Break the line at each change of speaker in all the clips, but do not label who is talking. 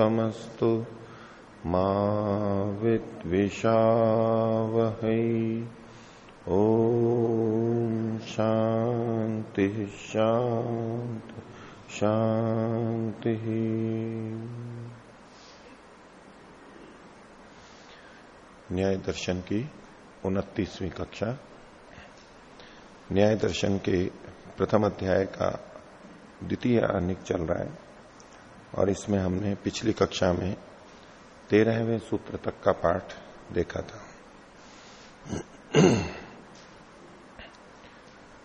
तेजस्विनावधीतमस्तु मा विद्विषावहै। ॐ शांति शांति शांति न्याय दर्शन की उनतीसवीं कक्षा। न्याय दर्शन के प्रथम अध्याय का द्वितीय अनिक चल रहा है। और इसमें हमने पिछली कक्षा में तेरहवें सूत्र तक का पाठ देखा था।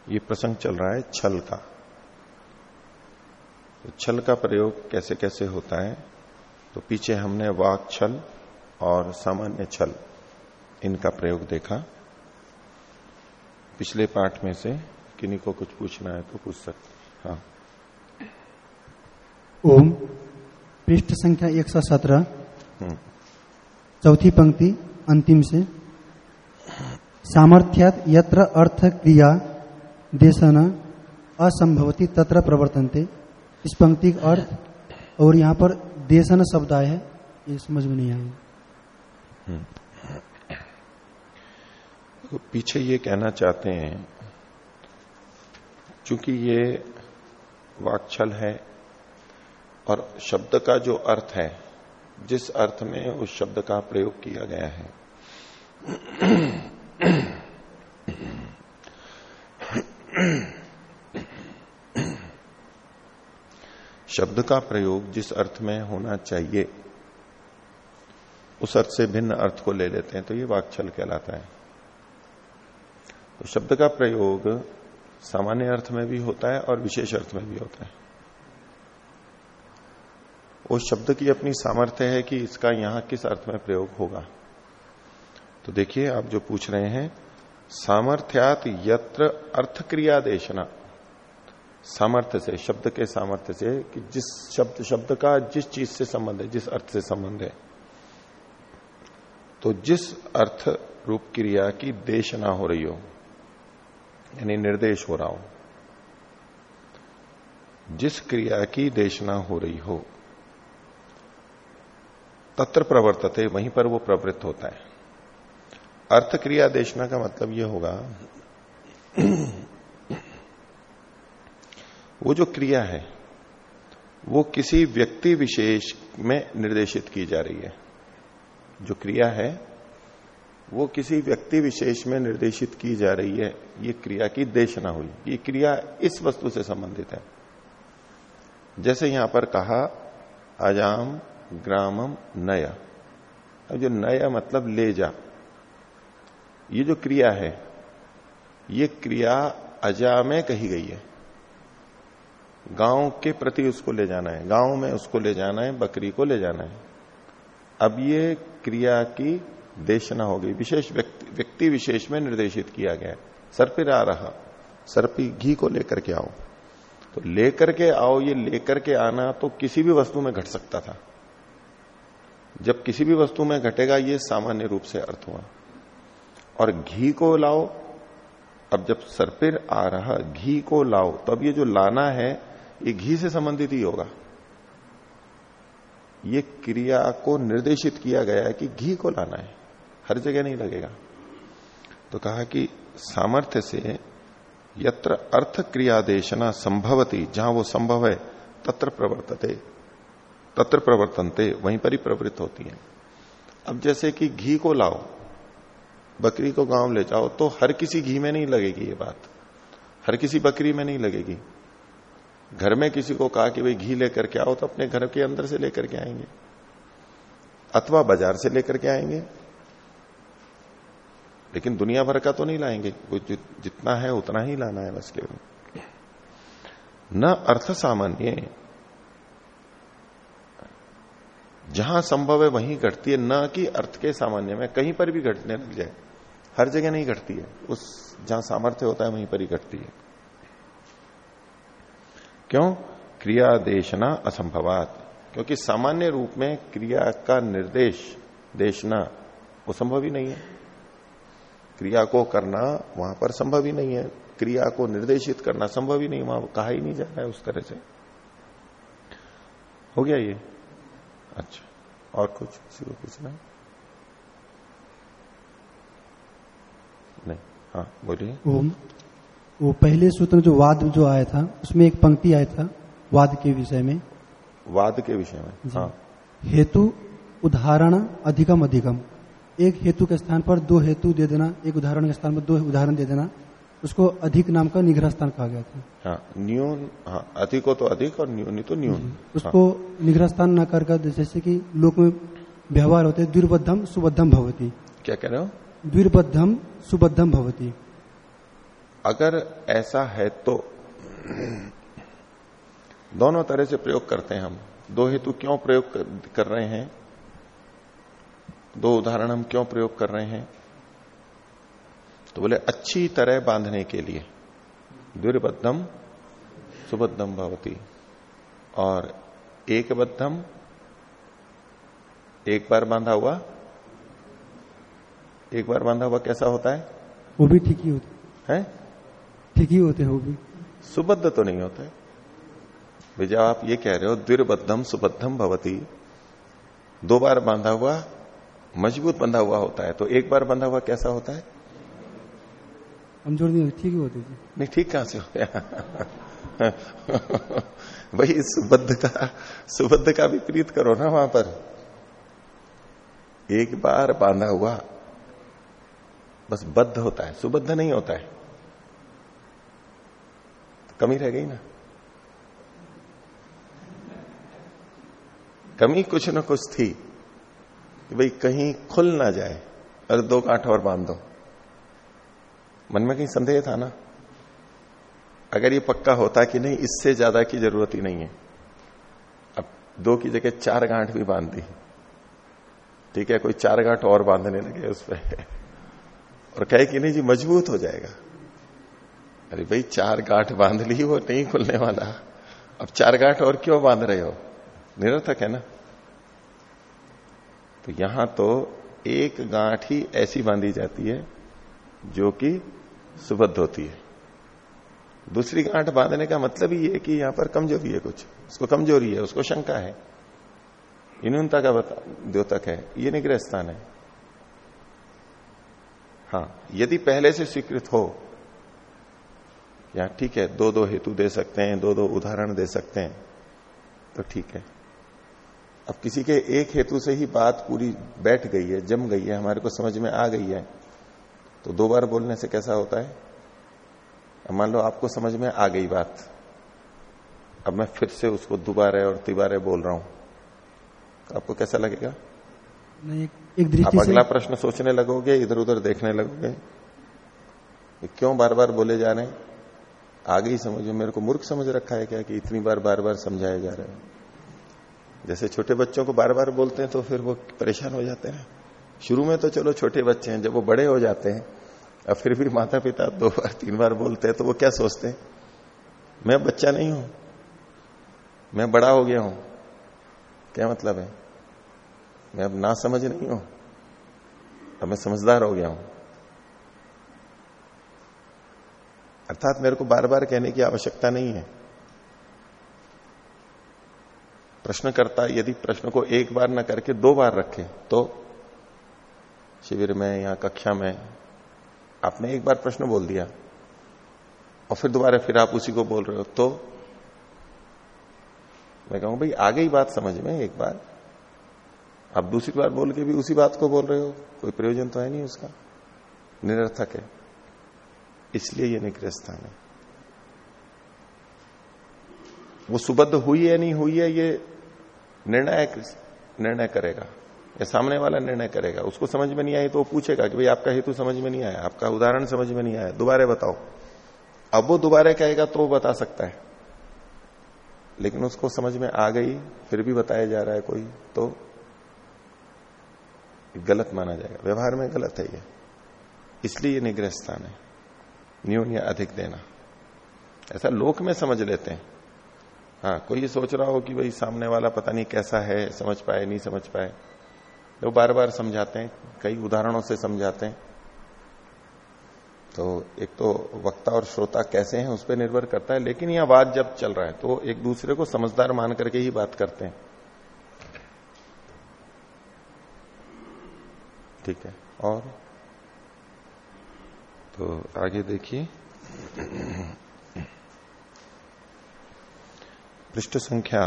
ये प्रसंग चल रहा है छल का। तो छल का प्रयोग कैसे कैसे होता है? तो पीछे हमने वाक छल और सामान्य छल, इनका प्रयोग देखा। पिछले पाठ में से किन्हीं को कुछ पूछना है तो पूछ सकते हाँ।
ओम पृष्ठ संख्या एक सौ सत्रह। चौथी पंक्ति अंतिम से। सामर्थ्यात यत्र अर्थ क्रिया देशन असंभवती तत्र प्रवर्तनते। इस पंक्ति का अर्थ और यहाँ पर देशन शब्द आया है ये समझ में नहीं आया।
तो पीछे ये कहना चाहते हैं चूँकि ये वाक्छल है और शब्द का जो अर्थ है, जिस अर्थ में उस शब्द का प्रयोग किया गया है। शब्द का प्रयोग जिस अर्थ में होना चाहिए, उस अर्थ से भिन्न अर्थ को ले लेते हैं तो ये वाक्छल कहलाता है। तो शब्द का प्रयोग सामान्य अर्थ में भी होता है और विशेष अर्थ में भी होता है। उस शब्द की अपनी सामर्थ्य है कि इसका यहाँ किस अर्थ में प्रयोग होगा। तो देखिए, आप जो पूछ रहे हैं, सामर्थ्यात यत्र अर्थ क्रिया देशना सामर्थ्य से, शब्द के सामर्थ्य से, कि जिस शब्द शब्द का जिस चीज़ से संबंध है, जिस अर्थ से संबंध है। तो जिस अर्थ रूप क्रिया की देशना हो रही हो, यानी निर्देश हो रहा हो, जिस क्रिया की देशना हो रही हो तत्र प्रवर्तते, वहीं पर वो प्रवृत्त होता है। अर्थ क्रिया देशना का मतलब ये होगा, वो जो क्रिया है, वो किसी व्यक्ति विशेष में निर्देशित की जा रही है। जो क्रिया है, वो किसी व्यक्ति विशेष में निर्देशित की जा रही है, ये क्रिया की देशना हुई। ये क्रिया इस वस्तु से संबंधित है। जैसे यहाँ पर कहा अजाम ग्रामम नया। अब जो नया मतलब ले जा। ये जो क्रिया है ये क्रिया अजा में कही गई है। गाँव के प्रति उसको ले जाना है। गाँव में उसको ले जाना है बकरी को ले जाना है। अब ये क्रिया की देशना हो गई। विशेष व्यक्ति, विशेष में निर्देशित किया गया सर्पिर आ रहा। सर्पी घी को लेकर के आओ। तो लेकर के आओ ये लेकर के आना तो किसी भी वस्तु में घट सकता था। जब किसी भी वस्तु में घटेगा, ये सामान्य रूप से अर्थ हुआ। और घी को लाओ, अब जब सरपिर आ रहा, घी को लाओ तो अब ये जो लाना है, ये घी से संबंधित ही होगा। ये क्रिया को निर्देशित किया गया है कि घी को लाना है। हर जगह नहीं लगेगा। तो कहा कि सामर्थ्य से यत्र अर्थ क्रियादेशना संभवती, जहाँ वो संभव है, तत्र प्रवर्तते। तत्र प्रवर्तनते, वहीं पर ही प्रवृत्त होती है। अब जैसे कि घी को लाओ, बकरी को गाँव ले जाओ तो हर किसी घी में नहीं लगेगी ये बात। हर किसी बकरी में नहीं लगेगी। घर में किसी को कहा कि भाई घी लेकर के आओ तो अपने घर के अंदर से लेकर के आएँगे। अथवा बाज़ार से लेकर के आएँगे। लेकिन दुनिया भर का तो नहीं लाएँगे। जितना है उतना ही लाना है बस केवल। न अर्थ सामान्य जहाँ संभव है वहीं घटती है, न कि अर्थ के सामान्य में, कहीं पर भी घटने लग जाए। हर जगह नहीं घटती है। उस जहाँ सामर्थ्य होता है, वहीं पर ही घटती है। क्यों? क्रिया देशना असंभवात। क्योंकि सामान्य रूप में क्रिया का निर्देश, देशना, वो संभव ही नहीं है। क्रिया को करना वहाँ पर संभव ही नहीं है। क्रिया को निर्देशित करना संभव ही नहीं, वहाँ कहा ही नहीं जा रहा है उस तरह से। हो गया ये। अच्छा। और कुछ किसी को पूछना है? नहीं। हाँ बोलिए।
वो वो पहले सूत्र जो वाद जो आया था उसमें एक पंक्ति आया था वाद के विषय में।
वाद के विषय में हाँ।
हेतु उदाहरण अधिकम अधिकम। एक हेतु के स्थान पर दो हेतु दे देना एक उदाहरण के स्थान पर दो उदाहरण दे देना। उसको अधिक नाम का निग्रह स्थान कहा गया था।
हाँ न्यून हाँ अधिक हो तो अधिक और न्यून तो न्यून। उसको हाँ,
उसको निग्रह स्थान न कर जैसे कि लोक में व्यवहार होते द्विर्बद्धम सुबद्धम भवती।
क्या कह रहे हो?
द्विर्बद्धम सुबद्धम भवती।
अगर ऐसा है तो दोनों तरह से प्रयोग करते हैं हम। दो हेतु क्यों प्रयोग कर रहे हैं? दो उदाहरण हम क्यों प्रयोग कर रहे हैं? तो बोले अच्छी तरह बांधने के लिए। द्विर्बद्धम सुबद्धम भवती। और एक बद्धम एक बार बांधा हुआ। एक बार बांधा हुआ कैसा होता है?
वो भी ठीक ही होते
है।
ठीक ही होते हैं वो भी।
सुबद्ध तो नहीं होता। है भैया आप ये कह रहे हो द्विर्बद्धम सुबद्धम भवती। दो बार बांधा हुआ मज़बूत बंधा हुआ होता है। तो एक बार बंधा हुआ कैसा होता है?
कमज़ोर नहीं ठीक ही होते थे
नहीं, ठीक कहाँ से हो गया? सुबद्ध का सुबद्ध का विपरीत करो ना वहाँ पर। एक बार बांधा हुआ, बस बद्ध होता है, सुबद्ध नहीं होता है। कमी रह गई ना? कमी कुछ ना कुछ थी कि भाई कहीं खुल ना जाए। अरे दो गांठ और बाँध दो। मन में कहीं संदेह था ना? अगर ये पक्का होता कि नहीं, इससे ज़्यादा की ज़रूरत ही नहीं है। अब दो की जगह चार गांठ भी बाँध दी। ठीक है, कोई चार गांठ और बांधने लगे उस पर और कहे कि नहीं जी, मज़बूत हो जाएगा। अरे भाई, चार गांठ बाँध ली, वो नहीं खुलने वाला। अब चार गांठ और क्यों बाँध रहे हो? निरर्थक है ना? तो यहाँ तो एक गांठ ही ऐसी बांधी जाती है, जो कि सुबद्ध होती है। दूसरी गांठ बांधने का मतलब ही है कि यहाँ पर कमज़ोरी है कुछ। उसको कमज़ोरी है, उसको शंका है। न्यूनता का द्योतक है, ये निग्रह स्थान है। हाँ यदि पहले से स्वीकृत हो या ठीक है दो दो हेतु दे सकते हैं दो दो उदाहरण दे सकते हैं तो ठीक है। अब किसी के एक हेतु से ही बात पूरी बैठ गई है, जम गई है, हमारे को समझ में आ गई है। तो दो बार बोलने से कैसा होता है? मान लो आपको समझ में आ गई बात। अब मैं फिर से उसको दोबारा और तिबारे बोल रहा हूँ। तो आपको कैसा लगेगा?
एक, एक
आप
दृष्टि से
अगला प्रश्न सोचने लगोगे इधर उधर देखने लगोगे क्यों बार बार बोले जा रहे हैं? आगे ही समझो मेरे को मूर्ख समझ रखा है क्या कि इतनी बार बार बार समझाया जा रहा है? जैसे छोटे बच्चों को बार बार बोलते हैं तो फिर वो परेशान हो जाते हैं। शुरू में तो चलो छोटे बच्चे हैं, जब वो बड़े हो जाते हैं, अब फिर भी माता पिता दो बार, तीन बार बोलते हैं तो वो क्या सोचते हैं? मैं बच्चा नहीं हूँ, मैं बड़ा हो गया हूँ। क्या मतलब है? मैं अब ना समझ नहीं हूँ, अब मैं समझदार हो गया हूँ। अर्थात मेरे को बार बार कहने की आवश्यकता नहीं है। प्रश्नकर्ता यदि प्रश्न को एक बार न करके दो बार रखे तो शिविर में या कक्षा में आपने एक बार प्रश्न बोल दिया और फिर दोबारा फिर आप उसी को बोल रहे हो तो मैं कहूँ, भाई आ गई बात समझ में एक बार। आप दूसरी बार बोल के भी उसी बात को बोल रहे हो, कोई प्रयोजन तो है नहीं उसका। निरर्थक है। इसलिए ये निग्रह स्थान है। वो सुबद्ध हुई है, नहीं हुई है, ये निर्णायक निर्णय करेगा। या सामने वाला निर्णय करेगा, उसको समझ में नहीं आई तो वो पूछेगा कि भाई आपका हेतु समझ में नहीं आया, आपका उदाहरण समझ में नहीं आया, दोबारा बताओ। अब वो दोबारा कहेगा तो वो बता सकता है। लेकिन उसको समझ में आ गई, फिर भी बताया जा रहा है कोई तो गलत माना जाएगा। व्यवहार में गलत है ये। इसलिए ये निग्रह स्थान है। न्यून या अधिक देना। ऐसा लोक में समझ लेते हैं। हाँ कोई ये सोच रहा हो कि भाई सामने वाला पता नहीं कैसा है, समझ पाए, नहीं समझ पाए। वो बार बार समझाते हैं, कई उदाहरणों से समझाते हैं। तो एक तो वक्ता और श्रोता कैसे हैं उस पर निर्भर करता है, लेकिन यह बात जब चल रहा है तो एक दूसरे को समझदार मान करके ही बात करते हैं। ठीक है, और? तो आगे देखिए। पृष्ठ संख्या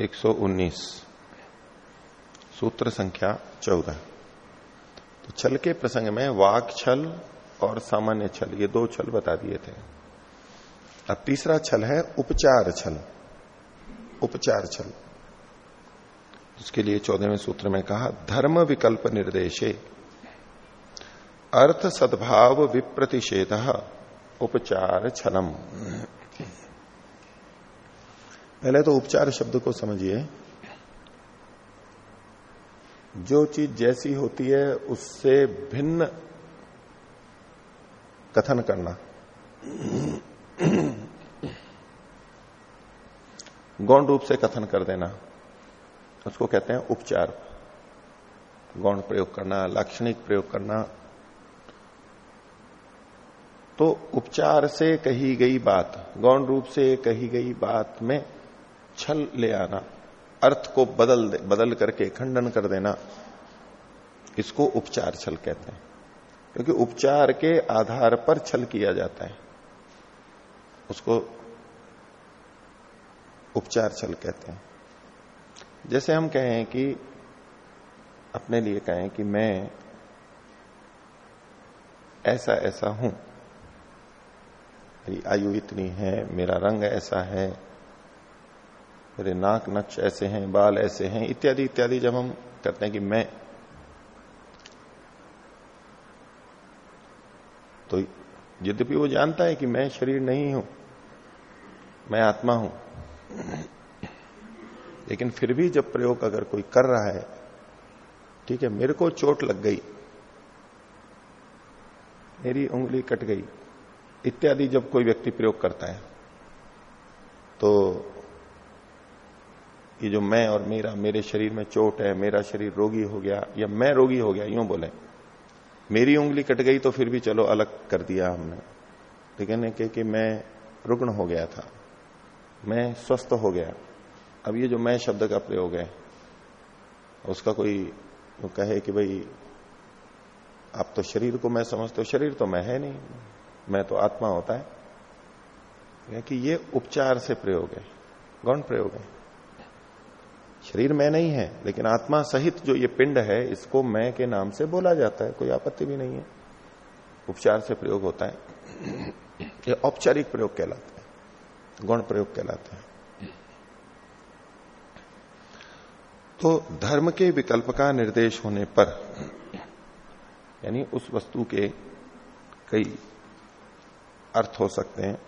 119 सूत्र संख्या 14 तो छल के प्रसंग में वाक छल और सामान्य छल, ये दो छल बता दिए थे। अब तीसरा छल है उपचार छल। उपचार छल। उसके लिए चौदहवें सूत्र में कहा, धर्म विकल्प निर्देशे, अर्थ सद्भाव विप्रतिषेध, उपचार छलम। पहले तो उपचार शब्द को समझिए। जो चीज़ जैसी होती है, उससे भिन्न कथन करना। गौण रूप से कथन कर देना। उसको कहते हैं उपचार। गौण प्रयोग करना, लाक्षणिक प्रयोग करना। तो उपचार से कही गई बात, गौण रूप से कही गई बात में छल ले आना। अर्थ को बदल दे, बदल करके खंडन कर देना, इसको उपचार छल कहते हैं। क्योंकि उपचार के आधार पर छल किया जाता है। उसको उपचार छल कहते हैं। जैसे हम कहें कि, अपने लिए कहें कि मैं ऐसा ऐसा हूँ। मेरी आयु इतनी है, मेरा रंग ऐसा है मेरे नाक नक्श ऐसे हैं, बाल ऐसे हैं, इत्यादि इत्यादि जब हम करते हैं कि मैं। तो यद्यपि वो जानता है कि मैं शरीर नहीं हूँ, मैं आत्मा हूँ, लेकिन फिर भी जब प्रयोग अगर कोई कर रहा है, ठीक है, मेरे को चोट लग गई, मेरी उंगली कट गई, इत्यादि जब कोई व्यक्ति प्रयोग करता है तो ये जो मैं और मेरा, मेरे शरीर में चोट है, मेरा शरीर रोगी हो गया, या मैं रोगी हो गया, यूँ बोले। मेरी उंगली कट गई तो फिर भी चलो अलग कर दिया हमने। लेकिन कह कि मैं रुग्ण हो गया था। मैं स्वस्थ हो गया। अब ये जो मैं शब्द का प्रयोग है, उसका कोई वो कहे कि भाई, आप तो शरीर को मैं समझते हो, शरीर तो मैं है नहीं, मैं तो आत्मा होता है। कि ये उपचार से प्रयोग है, गौण प्रयोग है। शरीर मैं नहीं है, लेकिन आत्मा सहित जो ये पिंड है, इसको मैं के नाम से बोला जाता है, कोई आपत्ति भी नहीं है। उपचार से प्रयोग होता है। ये औपचारिक प्रयोग कहलाता है, गौण प्रयोग कहलाता है। तो धर्म के विकल्प का निर्देश होने पर, यानी उस वस्तु के कई अर्थ हो सकते हैं।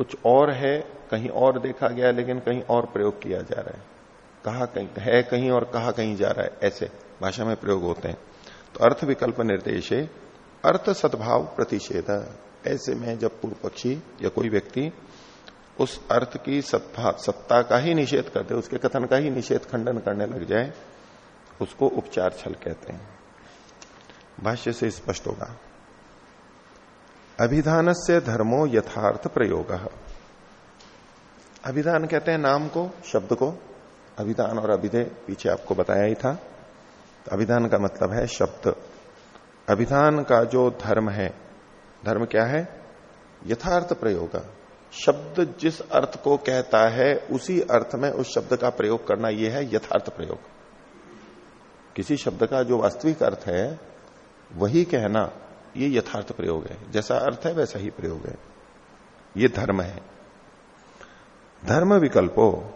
कुछ और है, कहीं और देखा गया, लेकिन कहीं और प्रयोग किया जा रहा है। कहा कहीं, है कहीं और कहा कहीं जा रहा है, ऐसे भाषा में प्रयोग होते हैं। तो अर्थ विकल्प निर्देश अर्थ सद्भाव प्रतिषेध। ऐसे में जब पूर्व पक्षी या कोई व्यक्ति उस अर्थ की सत्ता का ही निषेध कर दे उसके कथन का ही निषेध खंडन करने लग जाए, उसको उपचार छल कहते हैं। भाष्य से स्पष्ट होगा। अभिधान से धर्मो यथार्थ प्रयोग। अभिधान कहते हैं नाम को, शब्द को। अभिधान और अभिधेय पीछे आपको बताया ही था। तो अभिधान का मतलब है शब्द। अभिधान का जो धर्म है, धर्म क्या है? यथार्थ प्रयोग। शब्द जिस अर्थ को कहता है, उसी अर्थ में उस शब्द का प्रयोग करना यह है यथार्थ प्रयोग। किसी शब्द का जो वास्तविक अर्थ है, वही कहना ये यथार्थ प्रयोग है। जैसा अर्थ है, वैसा ही प्रयोग है। ये धर्म है। धर्म विकल्पो,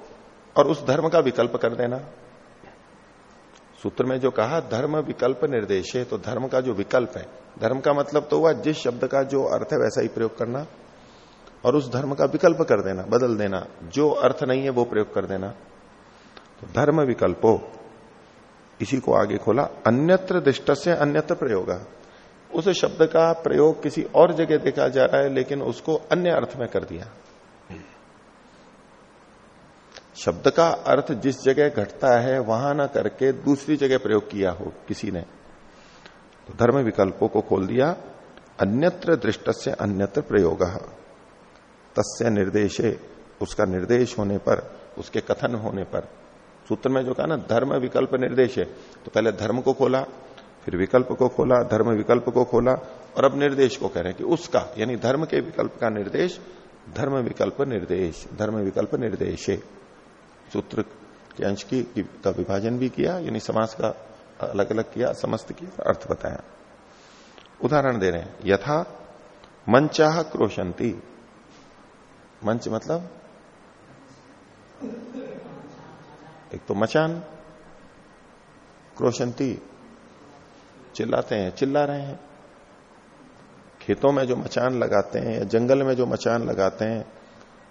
और उस धर्म का विकल्प कर देना। सूत्र में जो कहा, धर्म विकल्प निर्देश है तो धर्म का जो विकल्प है। धर्म का मतलब तो हुआ, जिस शब्द का जो अर्थ है, वैसा ही प्रयोग करना। और उस धर्म का विकल्प कर देना, बदल देना। जो अर्थ नहीं है, वो प्रयोग कर देना। तो धर्म विकल्पो, इसी को आगे खोला। अन्यत्र दृष्ट से अन्यत्र प्रयोग। उस शब्द का प्रयोग किसी और जगह देखा जा रहा है, लेकिन उसको अन्य अर्थ में कर दिया। शब्द का अर्थ जिस जगह घटता है, वहाँ ना करके दूसरी जगह प्रयोग किया हो किसी ने। तो धर्म विकल्पों को खोल दिया। अन्यत्र दृष्ट से अन्यत्र प्रयोग। तस्य निर्देशे, उसका निर्देश होने पर, उसके कथन होने पर। सूत्र में जो कहा ना, धर्म विकल्प निर्देश है तो पहले धर्म को खोला। फिर विकल्प को खोला, धर्म विकल्प को खोला और अब निर्देश को कह रहे हैं कि उसका, यानी धर्म के विकल्प का निर्देश, धर्म विकल्प निर्देश, धर्म विकल्प निर्देश। सूत्र के अंश की, का विभाजन भी किया, यानी समास का अलग अलग किया, समस्त किया, अर्थ बताया। उदाहरण दे रहे हैं, यथा मंचाह क्रोशंती मंच मतलब? एक तो मचान क्रोशंती चिल्लाते हैं, चिल्ला रहे हैं। खेतों में जो मचान लगाते हैं या जंगल में जो मचान लगाते हैं,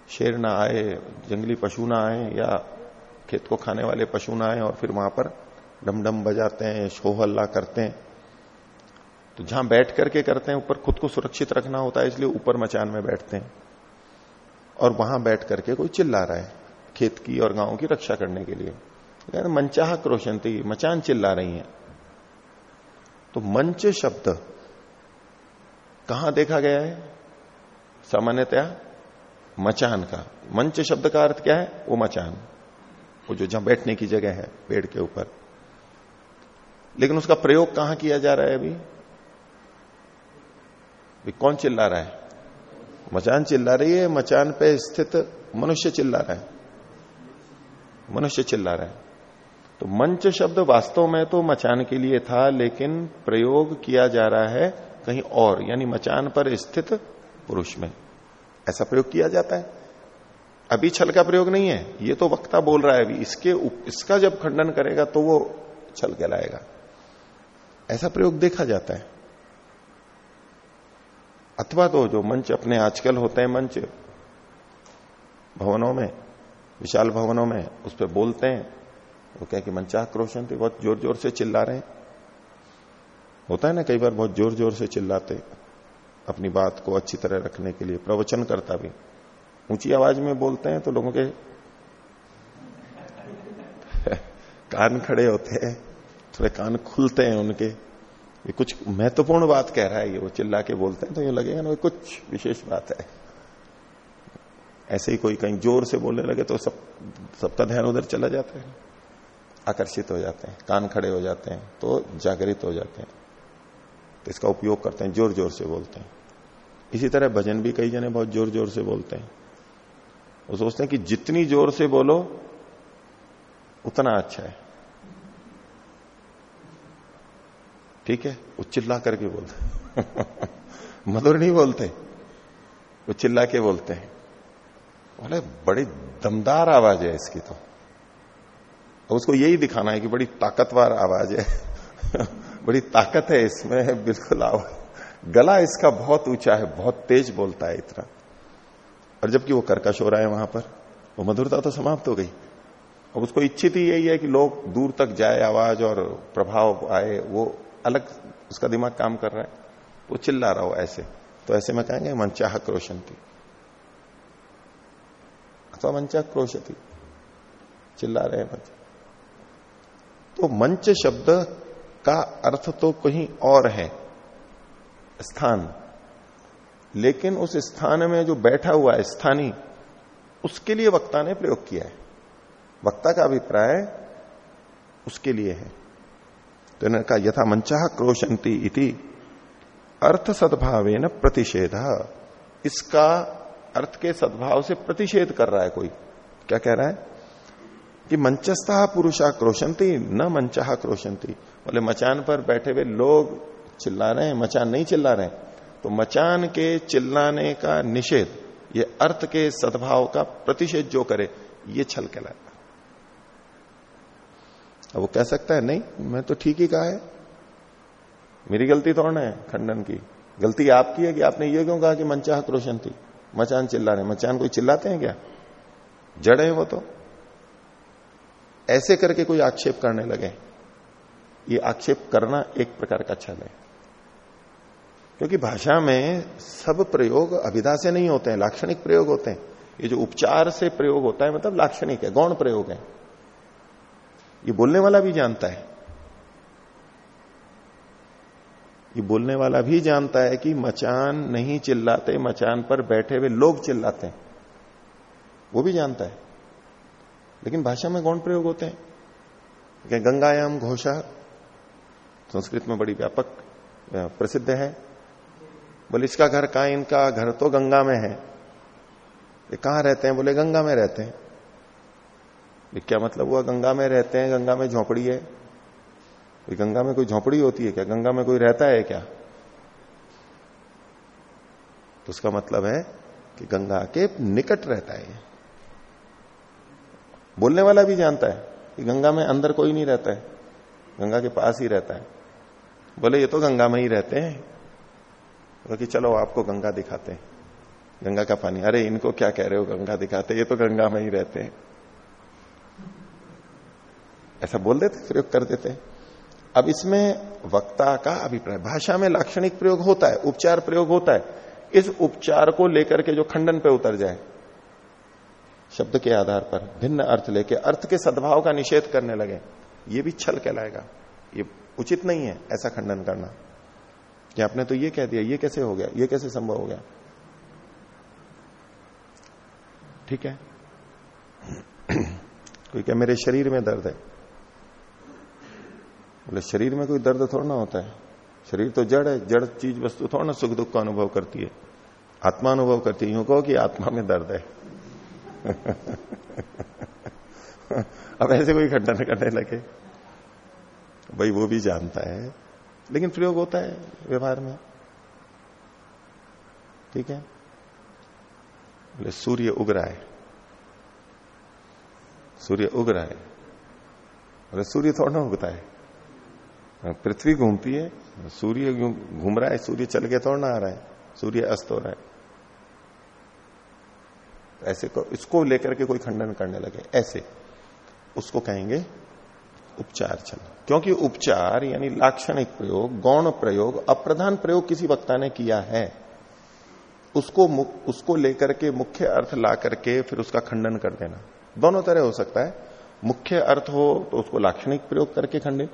शेर ना आए, जंगली पशु ना आए या खेत को खाने वाले पशु ना आए और फिर वहाँ पर डम डम बजाते हैं शो हल्ला करते हैं। तो जहाँ बैठ करके करते हैं, ऊपर खुद को सुरक्षित रखना होता है, इसलिए ऊपर मचान में बैठते हैं। और वहाँ बैठ करके कोई चिल्ला रहा है, खेत की और गाँव की रक्षा करने के लिए। मनचाह क्रोशंती, मचान चिल्ला रही है। तो मंच शब्द कहाँ देखा गया है? सामान्यतया मचान का। मंच शब्द का अर्थ क्या है? वो मचान। वो जो जहाँ बैठने की जगह है, पेड़ के ऊपर। लेकिन उसका प्रयोग कहाँ किया जा रहा है अभी? भी कौन चिल्ला रहा है? मचान चिल्ला रही है, मचान पे स्थित मनुष्य चिल्ला रहा है। मनुष्य चिल्ला रहा है। तो मंच शब्द वास्तव में तो मचान के लिए था, लेकिन प्रयोग किया जा रहा है कहीं और, यानी मचान पर स्थित पुरुष में। ऐसा प्रयोग किया जाता है। अभी छल का प्रयोग नहीं है, ये तो वक्ता बोल रहा है अभी, इसके इसका जब खंडन करेगा तो वो छल कहलाएगा। ऐसा प्रयोग देखा जाता है। अथवा तो जो मंच अपने आजकल होते हैं, मंच भवनों में, विशाल भवनों में, उस पर बोलते हैं। वो क्या कि मंचा क्रोशन थे बहुत ज़ोर ज़ोर से चिल्ला रहे हैं। होता है ना, कई बार बहुत ज़ोर ज़ोर से चिल्लाते, अपनी बात को अच्छी तरह रखने के लिए, प्रवचन करता भी। ऊँची आवाज़ में बोलते हैं तो लोगों के कान खड़े होते हैं, थोड़े कान खुलते हैं उनके। ये कुछ महत्वपूर्ण बात कह रहा है ये, वो चिल्ला के बोलते हैं तो ये लगेगा ना कुछ विशेष बात है। ऐसे ही कोई कहीं ज़ोर से बोलने लगे तो सब, सबका ध्यान उधर चला जाता है। आकर्षित हो जाते हैं, कान खड़े हो जाते हैं तो जागृत हो जाते हैं। तो इसका उपयोग करते हैं ज़ोर ज़ोर से बोलते हैं। इसी तरह भजन भी कई जने बहुत ज़ोर ज़ोर से बोलते हैं। वो सोचते हैं कि जितनी ज़ोर से बोलो, उतना अच्छा है। ठीक है? वो चिल्ला करके बोलते मधुर नहीं बोलते। वो चिल्ला के बोलते हैं। बोले, बड़ी दमदार आवाज़ है इसकी तो। उसको यही दिखाना है कि बड़ी ताकतवर आवाज़ है। बड़ी ताकत है इसमें, बिल्कुल आवाज़ गला इसका बहुत ऊँचा है, बहुत तेज बोलता है इतना। और जबकि वो कर्कश हो रहा है वहाँ पर, वो मधुरता तो समाप्त हो गई। अब उसको इच्छित ही यही है कि लोग दूर तक जाए, आवाज़ और प्रभाव आए, वो अलग उसका दिमाग काम कर रहा है। वो चिल्ला रहा हो ऐसे। तो ऐसे में कहेंगे मनचाह थी अथवा मंचा क्रोशती। चिल्ला रहे हैं तो मंच शब्द का अर्थ तो कहीं और है, स्थान। लेकिन उस स्थान में जो बैठा हुआ है, स्थानी, उसके लिए वक्ता ने प्रयोग किया है। वक्ता का अभिप्राय उसके लिए है। तो इन्होंने कहा, यथा मंचा क्रोशंती इति, अर्थ सद्भावे न प्रतिषेध। इसका अर्थ के सद्भाव से प्रतिषेध कर रहा है कोई। क्या कह रहा है? कि मंचस्था पुरुषा क्रोशंती न मंचा क्रोशंती बोले, मचान पर बैठे हुए लोग चिल्ला रहे हैं, मचान नहीं चिल्ला रहे तो मचान के चिल्लाने का निषेध, ये अर्थ के सद्भाव का प्रतिषेध जो करे, ये छल कहलाता अब वो कह सकता है, नहीं, मैं तो ठीक ही कहा है। मेरी गलती थोड़ा है खंडन की। गलती आपकी है कि आपने ये क्यों कहा कि मनचाह क्रोशन थी मचान चिल्ला रहे मचान कोई चिल्लाते हैं क्या? जड़ है वो तो। ऐसे करके कोई आक्षेप करने लगे। ये आक्षेप करना एक प्रकार का छल है। क्योंकि भाषा में सब प्रयोग अभिधा से नहीं होते हैं, लाक्षणिक प्रयोग होते हैं। ये जो उपचार से प्रयोग होता है मतलब लाक्षणिक है, गौण प्रयोग है। ये बोलने वाला भी जानता है। ये बोलने वाला भी जानता है कि मचान नहीं चिल्लाते, मचान पर बैठे हुए लोग चिल्लाते हैं। वो भी जानता है। लेकिन भाषा में गौण प्रयोग होते हैं? क्या गंगायाम घोषा संस्कृत में बड़ी व्यापक प्रसिद्ध है। बोले, इसका घर कहा इनका घर तो गंगा में है। ये कहाँ रहते हैं? बोले, गंगा में रहते हैं। ये क्या मतलब हुआ? गंगा में रहते हैं, गंगा में झोपड़ी है। गंगा में कोई झोपड़ी होती है क्या? गंगा में कोई रहता है क्या? तो उसका मतलब है कि गंगा के निकट रहता है बोलने वाला भी जानता है कि गंगा में अंदर कोई नहीं रहता है। गंगा के पास ही रहता है। बोले, ये तो गंगा में ही रहते हैं। तो कि, चलो, आपको गंगा दिखाते हैं। गंगा का पानी। अरे, इनको क्या कह रहे हो गंगा दिखाते ये तो गंगा में ही रहते हैं। ऐसा बोल देते, प्रयोग कर देते अब इसमें वक्ता का अभिप्राय, भाषा में लाक्षणिक प्रयोग होता है, उपचार प्रयोग होता है। इस उपचार को लेकर के जो खंडन पे उतर जाए शब्द के आधार पर भिन्न अर्थ लेके अर्थ के सद्भाव का निषेध करने लगे। ये भी छल कहलाएगा। ये उचित नहीं है ऐसा खंडन करना। कि आपने तो ये कह दिया, ये कैसे हो गया, ये कैसे संभव हो गया? ठीक है? कोई क्या मेरे शरीर में दर्द है। बोले, शरीर में कोई दर्द थोड़ा ना होता है। शरीर तो जड़ है, जड़ चीज़ वस्तु थोड़ा ना सुख दुख का अनुभव करती है। आत्मा अनुभव करती है, यूँ कहो कि आत्मा में दर्द है। अब ऐसे कोई खंडन करने लगे। भाई वो भी जानता है, लेकिन प्रयोग होता है व्यवहार में। ठीक है? बोले, सूर्य उग रहा है। सूर्य उग रहा है। बोले, सूर्य थोड़ा उगता है। पृथ्वी घूमती है, सूर्य घूम रहा है, सूर्य चल के थोड़ा आ रहा है। सूर्य अस्त हो रहा है। ऐसे को इसको लेकर के कोई खंडन करने लगे। ऐसे। उसको कहेंगे उपचार छल क्योंकि उपचार यानी लाक्षणिक प्रयोग, गौण प्रयोग, अप्रधान प्रयोग किसी वक्ता ने किया है। उसको उसको लेकर के मुख्य अर्थ ला करके फिर उसका खंडन कर देना। दोनों तरह हो सकता है। मुख्य अर्थ हो तो उसको लाक्षणिक प्रयोग करके खंडित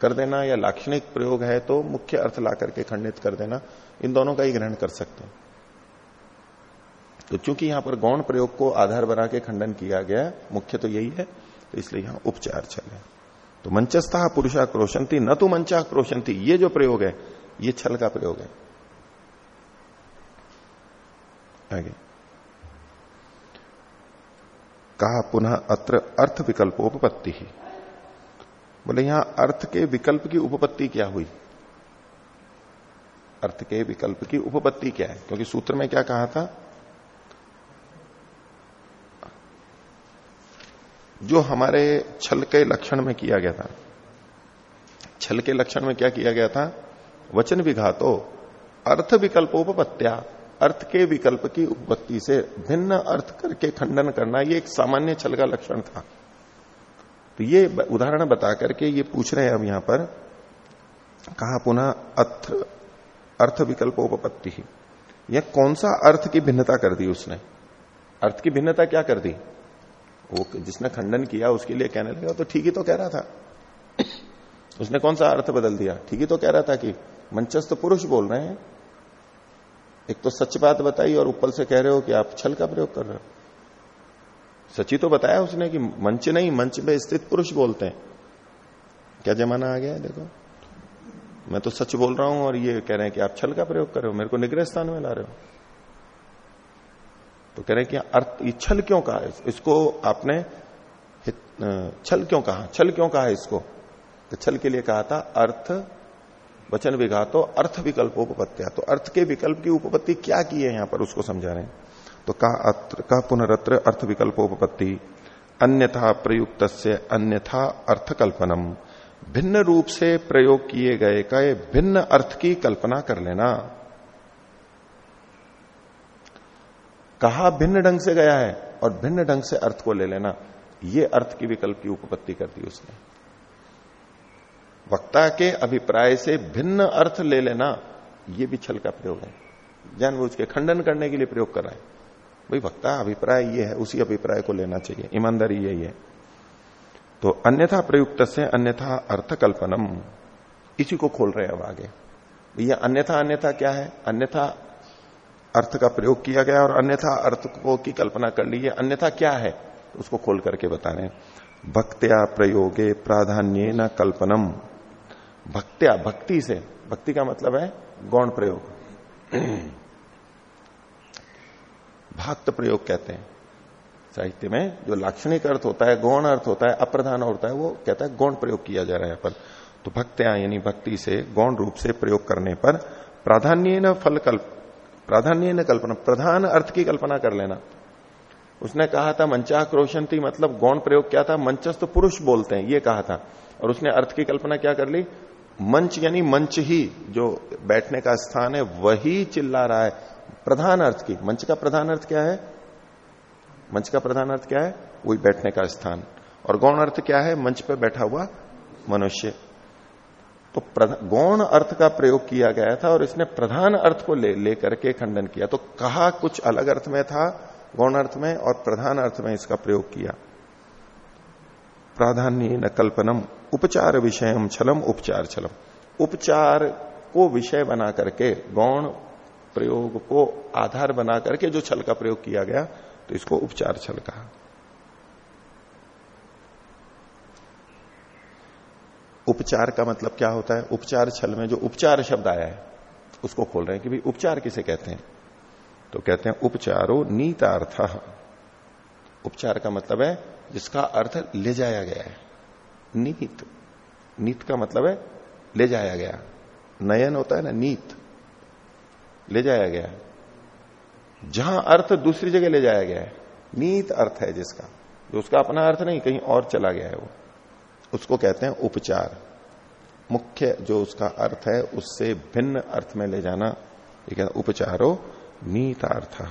कर देना, या लाक्षणिक प्रयोग है तो मुख्य अर्थ ला करके खंडित कर देना। इन दोनों का ही ग्रहण कर सकते हैं। तो चूँकि यहाँ पर गौण प्रयोग को आधार बना के खंडन किया गया, मुख्य तो यही है तो इसलिए यहाँ उपचार चले तो मंचस्था पुरुषा क्रोशंती न तो मंचा क्रोशंती ये जो प्रयोग है, ये छल का प्रयोग है। आगे। कहा पुनः अत्र अर्थ विकल्पोपत्ति ही बोले, यहाँ अर्थ के विकल्प की उपपत्ति क्या हुई? अर्थ के विकल्प की उपपत्ति क्या है? क्योंकि सूत्र में क्या कहा था? जो हमारे छल के लक्षण में किया गया था। छल के लक्षण में क्या किया गया था? वचन विघातो, अर्थ विकल्पोपत्या अर्थ के विकल्प की उपपत्ति से भिन्न अर्थ करके खंडन करना ये एक सामान्य छल का लक्षण था। तो ये उदाहरण बता करके ये पूछ रहे हैं अब यहाँ पर। कहा पुनः अर्थ अर्थ विकल्पोपत्ति यह कौन सा अर्थ की भिन्नता कर दी उसने? अर्थ की भिन्नता क्या कर दी? वो जिसने खंडन किया, उसके लिए कहने लगा तो ठीक ही तो कह रहा था। उसने कौन सा अर्थ बदल दिया? ठीक ही तो कह रहा था कि मंचस्थ पुरुष बोल रहे हैं। एक तो सच बात बताई और ऊपर से कह रहे हो कि आप छल का प्रयोग कर रहे हो। सची तो बताया उसने कि मंच नहीं, मंच में स्थित पुरुष बोलते हैं। क्या जमाना आ गया है, देखो। मैं तो सच बोल रहा हूँ और ये कह रहे हैं कि आप छल का प्रयोग कर रहे हो, मेरे को निग्रह स्थान में ला रहे हो। तो कह रहे हैं कि अर्थ, ये छल क्यों कहा है? इसको आपने छल क्यों कहा? छल क्यों कहा इसको? तो छल के लिए कहा था, अर्थ वचन विघातो, अर्थ विकल्प उपपत्तिया तो अर्थ के विकल्प की उपपत्ति क्या की है यहाँ पर? उसको समझा रहे हैं। तो कहा अत्र, कहा पुनरत्र अर्थ विकल्प उपपत्ति अन्यथा प्रयुक्त से अन्यथा अर्थ कल्पनम भिन्न रूप से प्रयोग किए गए का भिन्न अर्थ की कल्पना कर लेना। कहा भिन्न ढंग से गया है और भिन्न ढंग से अर्थ को ले लेना, ये अर्थ की विकल्प की उपपत्ति कर दी उसने। वक्ता के अभिप्राय से भिन्न अर्थ ले लेना, ये भी छल का प्रयोग है। जानबूझ के खंडन करने के लिए प्रयोग कर रहा है। भाई, वक्ता अभिप्राय ये है, उसी अभिप्राय को लेना चाहिए। ईमानदारी यही है। तो अन्यथा प्रयुक्त से अन्यथा अर्थ कल्पनम। इसी को खोल रहे हैं अब आगे। भैया, अन्यथा अन्यथा क्या है? अन्यथा अर्थ का प्रयोग किया गया और अन्यथा अर्थ को की कल्पना कर ली है। अन्यथा क्या है? उसको खोल करके बता रहे भक्त्या प्रयोगे प्राधान्य न कल्पनम। भक्त्या, भक्ति से। भक्ति का मतलब है गौण प्रयोग। भक्त प्रयोग कहते हैं। साहित्य में जो लाक्षणिक अर्थ होता है, गौण अर्थ होता है, अप्रधान होता है, वो कहता है गौण प्रयोग किया जा रहा है पर। तो भक्त्या यानी भक्ति से, गौण रूप से प्रयोग करने पर प्राधान्य न फल कल्प प्राधान्य न कल्पना, प्रधान अर्थ की कल्पना कर लेना। उसने कहा था मंचा क्रोशंती मतलब गौण प्रयोग क्या था? मंचस्थ पुरुष बोलते हैं, ये कहा था। और उसने अर्थ की कल्पना क्या कर ली? मंच यानी मंच ही, जो बैठने का स्थान है, वही चिल्ला रहा है। प्रधान अर्थ की, मंच का प्रधान अर्थ क्या है? मंच का प्रधान अर्थ क्या है? वही बैठने का स्थान। और गौण अर्थ क्या है? मंच पर बैठा हुआ मनुष्य। तो गौण अर्थ का प्रयोग किया गया था और इसने प्रधान अर्थ को ले, लेकर के खंडन किया। तो कहा कुछ अलग अर्थ में था, गौण अर्थ में और प्रधान अर्थ में इसका प्रयोग किया। प्राधान्य न कल्पनम, उपचार विषयम छलम, उपचार छलम। उपचार को विषय बना करके, गौण प्रयोग को आधार बना करके जो छल का प्रयोग किया गया तो इसको उपचार छल कहा। उपचार का मतलब क्या होता है? उपचार छल में जो उपचार शब्द आया है, उसको खोल रहे हैं कि भाई उपचार किसे कहते हैं? तो कहते हैं उपचारो नीतार्थ। उपचार का मतलब है जिसका अर्थ ले जाया गया है। नीत। नीत का मतलब है ले जाया गया। नयन होता है ना, नीत। ले जाया गया। जहाँ अर्थ दूसरी जगह ले जाया गया है, नीत अर्थ है जिसका। जो उसका अपना अर्थ नहीं, कहीं और चला गया है वो। उसको कहते हैं उपचार। मुख्य जो उसका अर्थ है, उससे भिन्न अर्थ में ले जाना, ये कहते उपचारो नीतार्थ।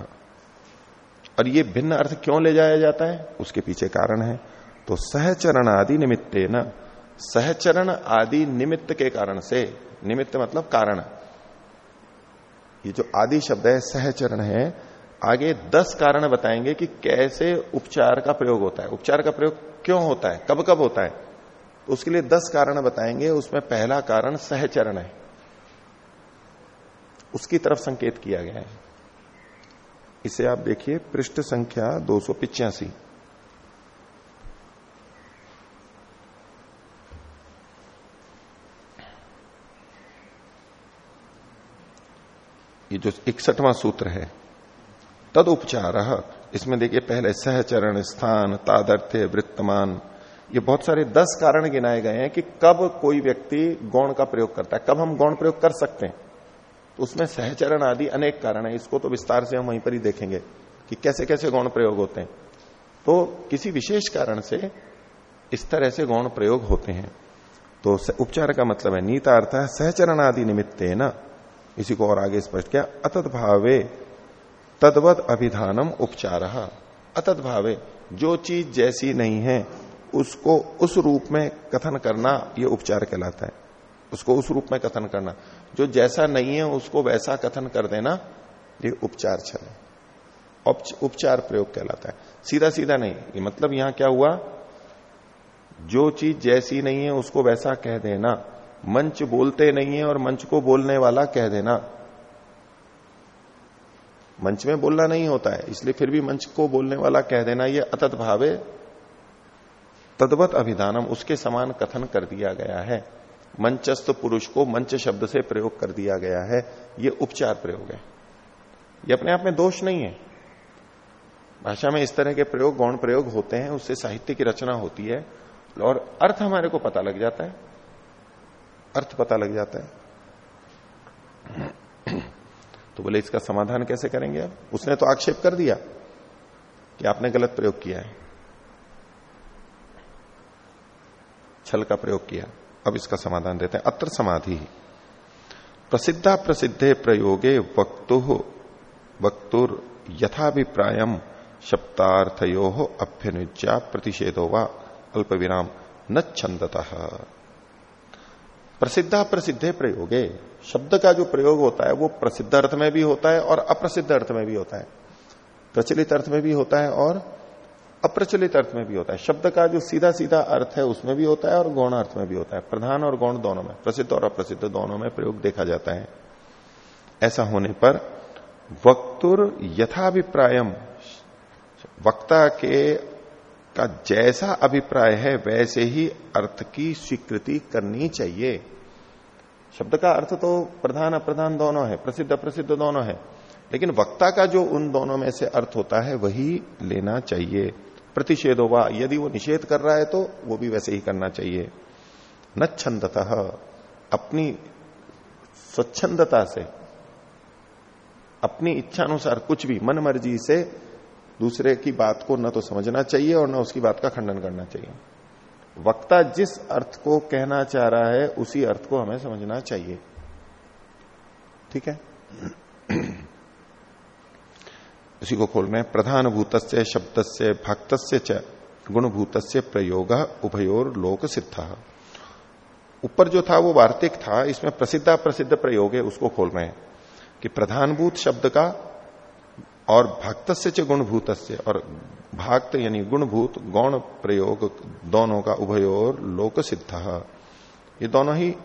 और ये भिन्न अर्थ क्यों ले जाया जाता है? उसके पीछे कारण है। तो सहचरण आदि निमित्त न, सहचरण आदि निमित्त के कारण से, निमित्त मतलब कारण। ये जो आदि शब्द है, सहचरण है, आगे दस कारण बताएँगे कि कैसे उपचार का प्रयोग होता है। उपचार का प्रयोग क्यों होता है? कब कब होता है? तो उसके लिए दस कारण बताएँगे, उसमें पहला कारण सहचरण है। उसकी तरफ़ संकेत किया गया है। इसे आप देखिए, पृष्ठ संख्या दो सौ ये जो इकसठवां सूत्र है तद उपचार इसमें देखिए पहले सहचरण, स्थान तादर्थ्य वृत्तमान ये बहुत सारे दस कारण गिनाए गए हैं कि कब कोई व्यक्ति गौण का प्रयोग करता है। कब हम गौण प्रयोग कर सकते हैं? तो उसमें सहचरण आदि अनेक कारण है। इसको तो विस्तार से हम वहीं पर ही देखेंगे कि कैसे कैसे गौण प्रयोग होते हैं। तो किसी विशेष कारण से इस तरह से गौण प्रयोग होते हैं। तो उपचार का मतलब है नीता अर्थ है सहचरण आदि निमित्त है ना। इसी को और आगे स्पष्ट किया अतत भावे तदवत अभिधानम उपचार। अतत भावे जो चीज़ जैसी नहीं है उसको उस रूप में कथन करना ये उपचार कहलाता है। उसको उस रूप में कथन करना। जो जैसा नहीं है, उसको वैसा कथन कर देना, ये उपचार छल उपचार प्रयोग कहलाता है। सीधा सीधा नहीं, ये मतलब यहाँ क्या हुआ? जो चीज़ जैसी नहीं है, उसको वैसा कह देना। मंच बोलते नहीं है और मंच को बोलने वाला कह देना। मंच में बोलना नहीं होता है, इसलिए फिर भी मंच को बोलने वाला कह देना यह अतत भावे तदवत अभिधानम, उसके समान कथन कर दिया गया है। मंचस्थ पुरुष को मंच शब्द से प्रयोग कर दिया गया है। ये उपचार प्रयोग है। ये अपने आप में दोष नहीं है। भाषा में इस तरह के प्रयोग, गौण प्रयोग होते हैं, उससे साहित्य की रचना होती है और अर्थ हमारे को पता लग जाता है। अर्थ पता लग जाता है। तो बोले, इसका समाधान कैसे करेंगे आप? उसने तो आक्षेप कर दिया कि आपने गलत प्रयोग किया है। छल का प्रयोग किया। अब इसका समाधान देते हैं। अत्र समाधि। प्रसिद्धा प्रसिद्धे प्रयोगे वक्तु, वक्तुर यथाभिप्रायम शब्दार्थयो अभ्यनुज्या प्रतिषेधो व अल्प विराम न छंदत प्रसिद्धा प्रसिद्धे प्रयोगे। शब्द का जो प्रयोग होता है, वो प्रसिद्ध अर्थ में भी होता है और अप्रसिद्ध अर्थ में भी होता है। प्रचलित अर्थ में भी होता है और अप्रचलित अर्थ में भी होता है। शब्द का जो सीधा सीधा अर्थ है, उसमें भी होता है और गौण अर्थ में भी होता है। प्रधान और गौण दोनों में, प्रसिद्ध और अप्रसिद्ध दोनों में प्रयोग देखा जाता है। ऐसा होने पर वक्तुर यथाभिप्रायम, वक्ता के का जैसा अभिप्राय है, वैसे ही अर्थ की स्वीकृति करनी चाहिए। शब्द का अर्थ तो प्रधान अप्रधान दोनों है प्रसिद्ध अप्रसिद्ध दोनों है। लेकिन वक्ता का जो उन दोनों में से अर्थ होता है, वही लेना चाहिए। प्रतिषेध होगा यदि वो निषेध कर रहा है तो वो भी वैसे ही करना चाहिए। न छंदतः, अपनी स्वच्छंदता से, अपनी इच्छा अनुसार कुछ भी, मन मर्ज़ी से दूसरे की बात को न तो समझना चाहिए और न उसकी बात का खंडन करना चाहिए। वक्ता जिस अर्थ को कहना चाह रहा है, उसी अर्थ को हमें समझना चाहिए। ठीक है? उसी को खोल रहे हैं। प्रधान भूत शब्द से भक्त से गुणभूत प्रयोग, उभयोर लोक सिद्ध ऊपर जो था, वो वार्तिक था, इसमें प्रसिद्ध प्रसिद्ध प्रयोग है, उसको खोल रहे हैं कि प्रधानभूत शब्द का और भक्त से च गुणभूत और भक्त यानी गुणभूत, गौण प्रयोग दोनों का उभयोर लोक सिद्ध ये दोनों ही,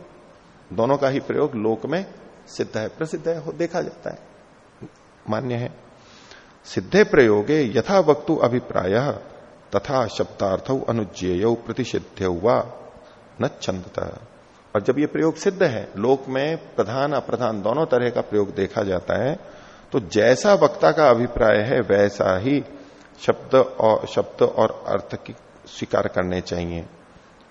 दोनों का ही प्रयोग लोक में सिद्ध है, प्रसिद्ध है देखा जाता है। मान्य है। सिद्धे प्रयोगे यथा वक्तु अभिप्राय, तथा शब्दार्थ अनुज्ञेय प्रतिषिध्य हुआ न छंदता और जब ये प्रयोग सिद्ध है, लोक में प्रधान, अप्रधान दोनों तरह का प्रयोग देखा जाता है तो जैसा वक्ता का अभिप्राय है, वैसा ही शब्द और शब्द और अर्थ की स्वीकार करने चाहिए,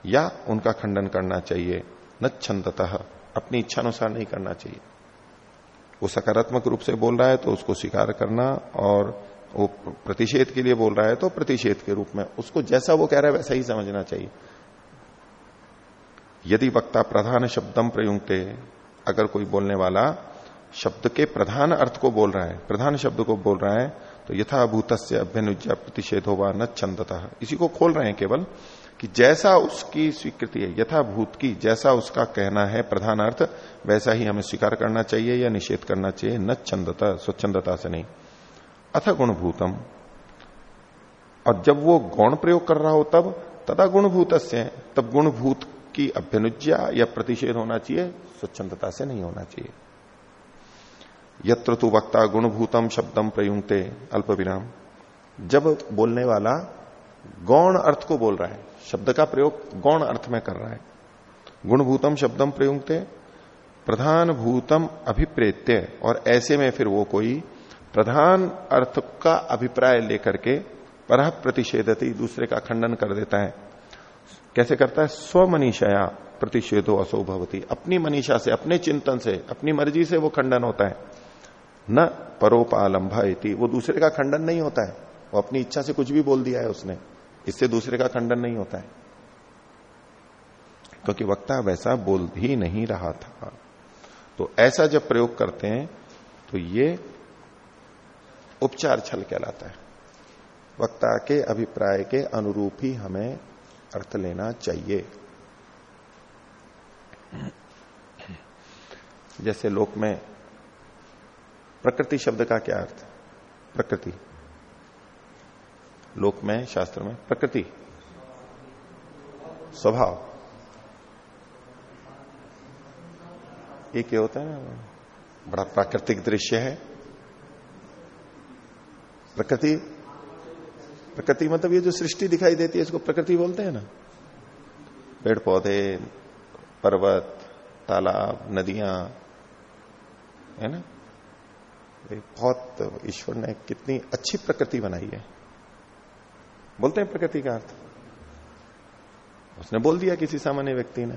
या उनका खंडन करना चाहिए, न छंदतः अपनी इच्छा अनुसार नहीं करना चाहिए। वो सकारात्मक रूप से बोल रहा है तो उसको स्वीकार करना और वो प्रतिषेध के लिए बोल रहा है तो प्रतिषेध के रूप में उसको जैसा वो कह रहा है वैसा ही समझना चाहिए। यदि वक्ता प्रधान शब्दम प्रयुक्ते अगर कोई बोलने वाला शब्द के प्रधान अर्थ को बोल रहा है, प्रधान शब्द को बोल रहा है तो यथाभूत से प्रतिषेध होगा न छंदता इसी को खोल रहे हैं केवल। कि जैसा उसकी स्वीकृति है, यथाभूत की जैसा उसका कहना है प्रधान अर्थ वैसा ही हमें स्वीकार करना चाहिए या निषेध करना चाहिए, न छंदता, स्वच्छंदता से नहीं। अथ गुणभूतम। और जब वो गौण प्रयोग कर रहा हो तब तथा गुणभूत तब गुणभूत की अभ्यनुज्ञा या प्रतिषेध होना चाहिए, स्वच्छंदता से नहीं होना चाहिए। यत्र तु वक्ता गुणभूतम शब्दम प्रयुक्ते अल्प विराम जब बोलने वाला गौण अर्थ को बोल रहा है शब्द का प्रयोग गौण अर्थ में कर रहा है। गुणभूतम शब्दम प्रयुक्त प्रधान भूतम अभिप्रेत्य, और ऐसे में फिर वो कोई प्रधान अर्थ का अभिप्राय लेकर के पर प्रतिषेधती, दूसरे का खंडन कर देता है। कैसे करता है? स्व मनीषया प्रतिषेधो असो भवती। अपनी मनीषा से, अपने चिंतन से, अपनी मर्ज़ी से वो खंडन होता है। न परोपालंभा वो दूसरे का खंडन नहीं होता है। वो अपनी इच्छा से कुछ भी बोल दिया है उसने। इससे दूसरे का खंडन नहीं होता है। क्योंकि वक्ता वैसा बोल ही नहीं रहा था। तो ऐसा जब प्रयोग करते हैं तो ये उपचार छल कहलाता है। वक्ता के अभिप्राय के अनुरूप ही हमें अर्थ लेना चाहिए। जैसे लोक में प्रकृति शब्द का क्या अर्थ प्रकृति। लोक में, शास्त्र में, प्रकृति। स्वभाव। ये क्या होता है ना, बड़ा प्राकृतिक दृश्य है। प्रकृति प्रकृति मतलब ये जो सृष्टि दिखाई देती है, इसको प्रकृति बोलते हैं ना। पेड़ पौधे पर्वत, तालाब, नदियाँ, है ना? बहुत ईश्वर ने कितनी अच्छी प्रकृति बनाई है। बोलते हैं प्रकृति का अर्थ। उसने बोल दिया किसी सामान्य व्यक्ति ने।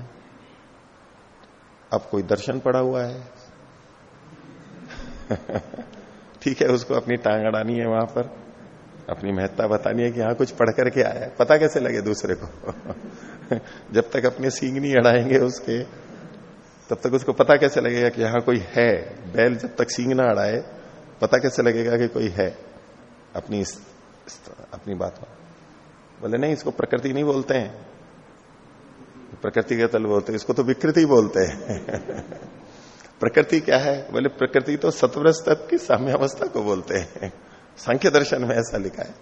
अब कोई दर्शन पड़ा हुआ है। ठीक है, उसको अपनी टांग अड़ानी है वहाँ पर। अपनी महत्ता बतानी है कि यहाँ कुछ पढ़ करके आया है। पता कैसे लगे दूसरे को? जब तक अपने सींग नहीं अड़ाएँगे उसके, तब तक उसको पता कैसे लगेगा कि यहाँ कोई है? बैल जब तक सींग ना अड़ाए, पता कैसे लगेगा कि कोई है? अपनी अपनी बात बोले, नहीं, इसको प्रकृति नहीं बोलते हैं। प्रकृति का तल बोलते इसको तो विकृति बोलते हैं। प्रकृति क्या है? बोले, प्रकृति तो सत्वरस तत्व की साम्यावस्था को बोलते हैं। सांख्य दर्शन में ऐसा लिखा है।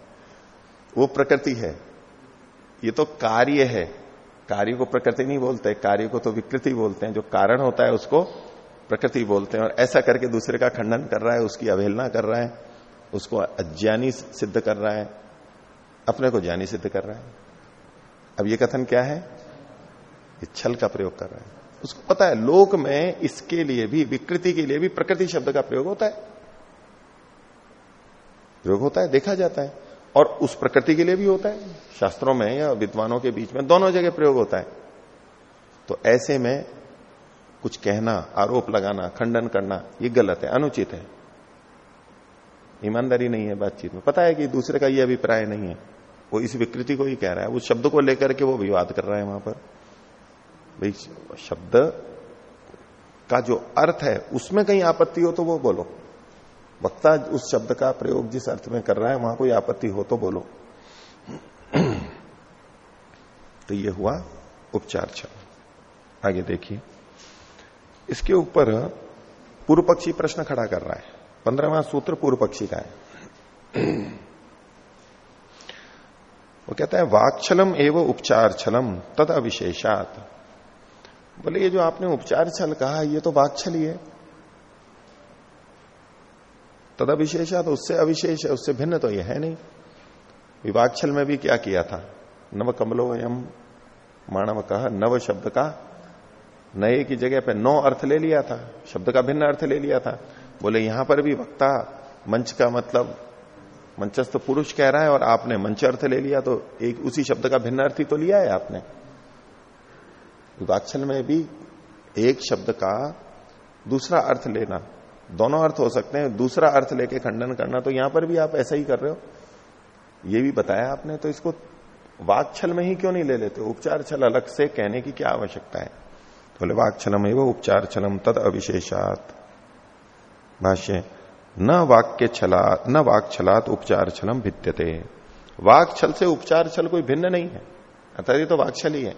वो प्रकृति है। ये तो कार्य है। कार्य को प्रकृति नहीं बोलते, कार्य को तो विकृति बोलते हैं। जो कारण होता है उसको प्रकृति बोलते हैं। और ऐसा करके दूसरे का खंडन कर रहा है, उसकी अवहेलना कर रहा है, उसको अज्ञानी सिद्ध कर रहा है। अपने को ज्ञानी सिद्ध कर रहा है। अब ये कथन क्या है? ये छल का प्रयोग कर रहा है। उसको पता है, लोक में इसके लिए भी, विकृति के लिए भी प्रकृति शब्द का प्रयोग होता है। प्रयोग होता है, देखा जाता है। और उस प्रकृति के लिए भी होता है। शास्त्रों में या विद्वानों के बीच में दोनों जगह प्रयोग होता है। तो ऐसे में कुछ कहना, आरोप लगाना, खंडन करना, ये गलत है, अनुचित है। ईमानदारी नहीं है बातचीत में। पता है कि दूसरे का ये अभिप्राय नहीं है। वो इस विकृति को ही कह रहा है। उस शब्द को लेकर के वो विवाद कर रहा है वहाँ पर। भाई, शब्द का जो अर्थ है, उसमें कहीं आपत्ति हो तो वो बोलो। वक्ता उस शब्द का प्रयोग जिस अर्थ में कर रहा है, वहाँ कोई आपत्ति हो तो बोलो। तो ये हुआ उपचार छल। आगे देखिए। इसके ऊपर पूर्व पक्षी प्रश्न खड़ा कर रहा है। पंद्रहवा सूत्र पूर्व पक्षी का है। वो कहता है वाक्छलम एवं उपचार छलम तद अविशेषात। बोले, ये जो आपने उपचार छल कहा, ये तो वाक्छल ही। है तद अविशेषा तो उससे अविशेष है उससे भिन्न तो ये है नहीं। विवाक्षल में भी क्या किया था? नव कमलो यम मानव कहा नव शब्द का नए की जगह पे नौ अर्थ ले लिया था। शब्द का भिन्न अर्थ ले लिया था। बोले, यहाँ पर भी वक्ता, मंच का मतलब मंचस्थ पुरुष कह रहा है और आपने मंच अर्थ ले लिया तो एक उसी शब्द का भिन्न अर्थ ही तो लिया है आपने। विवाक्षल में भी एक शब्द का दूसरा अर्थ लेना, दोनों अर्थ हो सकते हैं, दूसरा अर्थ लेके खंडन करना तो यहाँ पर भी आप ऐसा ही कर रहे हो। ये भी बताया आपने तो इसको वाक्छल में ही क्यों नहीं ले लेते? उपचार छल अलग से कहने की क्या आवश्यकता है? तो बोले, वाक्छलम एवं उपचार छलम तद अविशेषात भाष्य न वाक्य छला न वाक छलात उपचार छलम भिद्यते। वाक छल से उपचार छल कोई भिन्न नहीं है। अतः ये तो वाक्छल ही है।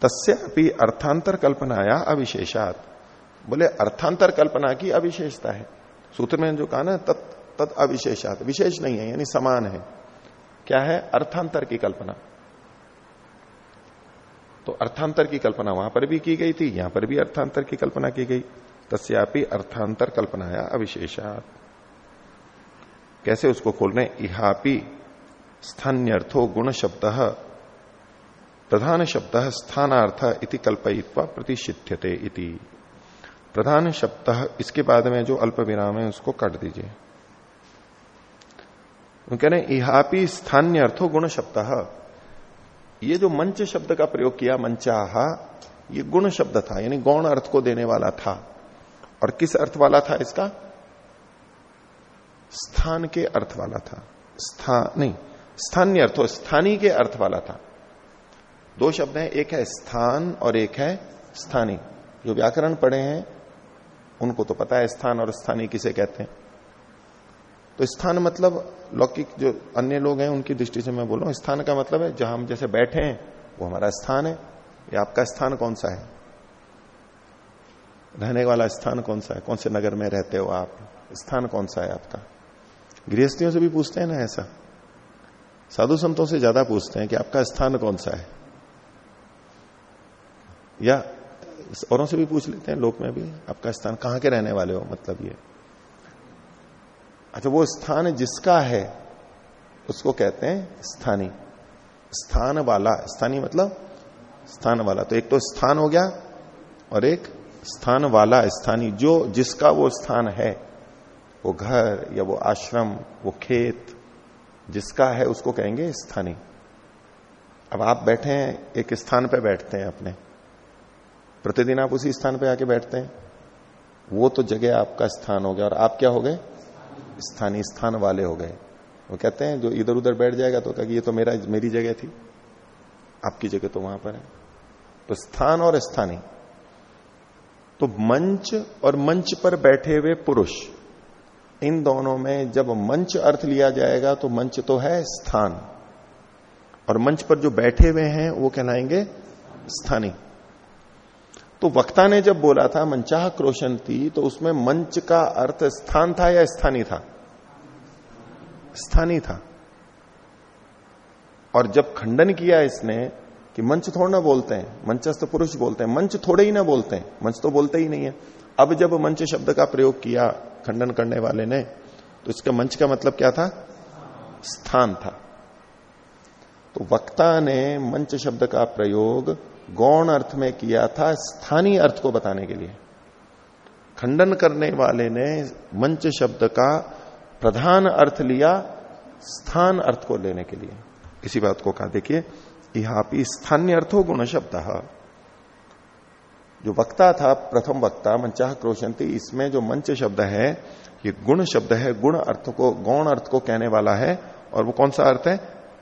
तस्य अपनी अर्थांतर कल्पनाया अविशेषात। बोले अर्थांतर कल्पना की अविशेषता है। सूत्र में जो कहा ना, तत् तत् अविशेषात। विशेष नहीं है, यानी समान है। क्या है? अर्थांतर की कल्पना। तो अर्थांतर की कल्पना वहाँ पर भी की गई थी, यहाँ पर भी अर्थांतर की कल्पना की गई। तस्यापि अर्थांतर कल्पनाया अविशेषात। कैसे उसको खोल रहे इहापि स्थान्यर्थो गुण शब्द प्रधान शब्द स्थानार्थ इति कल्पयित्वा प्रतिषिध्यते इति। प्रधान शब्द इसके बाद में जो अल्प विराम है, उसको काट दीजिए। कह रहे इहापी स्थान्य अर्थो गुण शब्द ये जो मंच शब्द का प्रयोग किया मंचाहा ये गुण शब्द था, यानी गौण अर्थ को देने वाला था। और किस अर्थ वाला था इसका? स्थान के अर्थ वाला था। स्थान नहीं, स्थानीय अर्थ स्थानीय के अर्थ वाला था। दो शब्द हैं, एक है स्थान और एक है स्थानीय जो व्याकरण पढ़े हैं, उनको तो पता है स्थान और स्थानीय किसे कहते हैं। तो स्थान मतलब लौकिक जो अन्य लोग हैं, उनकी दृष्टि से मैं बोल स्थान का मतलब है जहाँ हम जैसे बैठे हैं, वो हमारा स्थान है। या आपका स्थान कौन सा है? रहने वाला स्थान कौन सा है? कौन से नगर में रहते हो आप? स्थान कौन सा है आपका? गृहस्थियों से भी पूछते हैं ना ऐसा? साधु संतों से ज़्यादा पूछते हैं कि आपका स्थान कौन सा है? या औरों से भी पूछ लेते हैं, लोक में भी, आपका स्थान कहाँ के रहने वाले हो मतलब ये? अच्छा वो स्थान जिसका है, उसको कहते हैं स्थानी। स्थान वाला स्थानीय मतलब स्थान वाला। तो एक तो स्थान हो गया और एक स्थान वाला स्थानी, जो जिसका वो स्थान है, वो घर या वो आश्रम, वो खेत, जिसका है, उसको कहेंगे स्थानी। अब आप बैठे हैं, एक स्थान पे बैठते हैं अपने। प्रतिदिन आप उसी स्थान पे आके बैठते हैं। वो तो जगह आपका स्थान हो गया, और आप क्या हो गए? स्थानीय स्थान वाले हो गए। वो कहते हैं, जो इधर उधर बैठ जाएगा तो कहेगा, ये तो मेरा, मेरी जगह थी। आपकी जगह तो वहाँ पर है। तो स्थान और स्थानीय तो मंच और मंच पर बैठे हुए पुरुष, इन दोनों में जब मंच अर्थ लिया जाएगा तो मंच तो है स्थान। और मंच पर जो बैठे हुए हैं, वो कहलाएँगे स्थानीय तो वक्ता ने जब बोला था, मंचाह क्रोशन थी तो उसमें मंच का अर्थ स्थान था या स्थानीय था? स्थानीय था। और जब खंडन किया इसने कि मंच थोड़ा ना बोलते हैं। मंचस्थ पुरुष बोलते हैं। मंच थोड़े ही ना बोलते हैं। मंच तो बोलते ही नहीं है। अब जब मंच शब्द का प्रयोग किया खंडन करने वाले ने तो इसका मंच का मतलब क्या था? स्थान था। तो वक्ता ने मंच शब्द का प्रयोग गौण अर्थ में किया था स्थानीय अर्थ को बताने के लिए। खंडन करने वाले ने मंच शब्द का प्रधान अर्थ लिया स्थान अर्थ को लेने के लिए। इसी बात को कहा। देखिए यहाँ भी स्थानीय अर्थो गुण शब्द जो वक्ता था, प्रथम वक्ता, मंचाह क्रोशंती, इसमें जो मंच शब्द है, ये गुण शब्द है, गुण अर्थ को, गौण अर्थ को कहने वाला है, और वो कौन सा अर्थ है?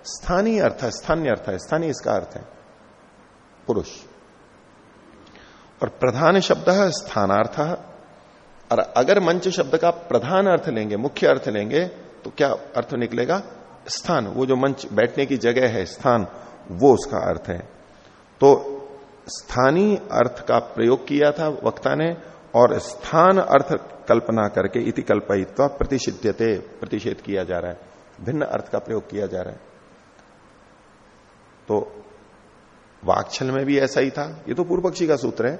स्थानीय अर्थ है, स्थानीय अर्थ है, स्थानीय इसका अर्थ है। पुरुष। और प्रधान शब्द है स्थानार्थ। और अगर मंच शब्द का प्रधान अर्थ लेंगे, मुख्य अर्थ लेंगे तो क्या अर्थ निकलेगा? स्थान। वो जो मंच, बैठने की जगह है, स्थान। वो उसका अर्थ है। तो स्थानीय अर्थ का प्रयोग किया था वक्ता ने और स्थान अर्थ कल्पना करके इति कल्पयित्वा प्रतिषिध्यते, प्रतिषेध किया जा रहा है। भिन्न अर्थ का प्रयोग किया जा रहा है। तो वाक्छल में भी ऐसा ही था। ये तो पूर्व पक्षी का सूत्र है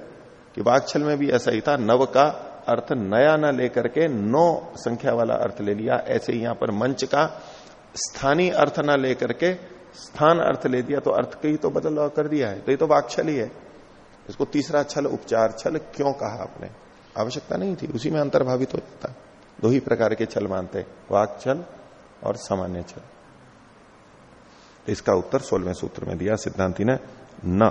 कि वाक्छल में भी ऐसा ही था। नव का अर्थ नया न लेकर के नौ संख्या वाला अर्थ ले लिया। ऐसे यहाँ पर मंच का स्थानीय अर्थ न लेकर के स्थान अर्थ ले दिया तो अर्थ के ही तो बदल कर दिया है तो ये तो वाक्छल ही है। इसको तीसरा छल, उपचार छल क्यों कहा आपने? आवश्यकता नहीं थी, उसी में अंतर्भावित हो जाता। दो ही प्रकार के छल मानते वाक छल और सामान्य छल। तो इसका उत्तर सोलवें सूत्र में दिया, सिद्धांति ने, न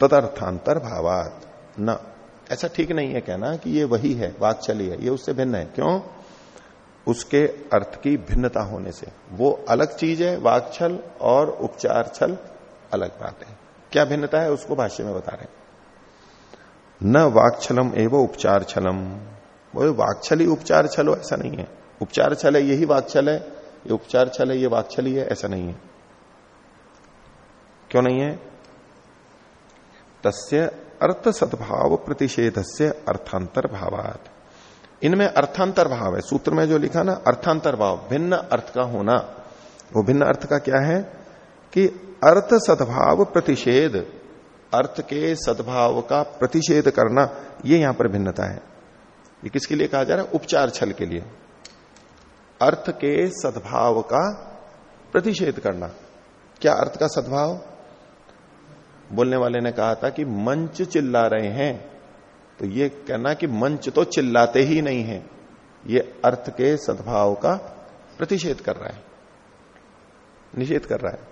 तदर्थांतर भावात न। ऐसा ठीक नहीं है कहना कि ये वही है वाक चली है, ये उससे भिन्न है। क्यों? उसके अर्थ की भिन्नता होने से। वो अलग चीज़ है, वाक्छल और उपचार छल अलग बात है। क्या भिन्नता है उसको भाष्य में बता रहे न वाक्छलम एवं उपचार छलम वो वाक्छल ही उपचार छलो ऐसा नहीं है। उपचार छल है, यही वाक्छल है, ये उपचार छल है, ये वाक्छल ही है, ऐसा नहीं है। क्यों नहीं है? तस्य अर्थ सद्भाव प्रतिषेध से अर्थांतर भावात इनमें अर्थांतर भाव है। सूत्र में जो लिखा ना, अर्थांतर भाव, भिन्न अर्थ का होना। वो भिन्न अर्थ का क्या है? कि अर्थ सद्भाव प्रतिषेध, अर्थ के सद्भाव का प्रतिषेध करना, ये यहाँ पर भिन्नता है। ये किसके लिए कहा जा रहा है? उपचार छल के लिए। अर्थ के सद्भाव का प्रतिषेध करना। क्या अर्थ का सद्भाव? बोलने वाले ने कहा था कि मंच चिल्ला रहे हैं। तो ये कहना कि मंच तो चिल्लाते ही नहीं है। ये अर्थ के सद्भाव का प्रतिषेध कर रहा है। निषेध कर रहा है।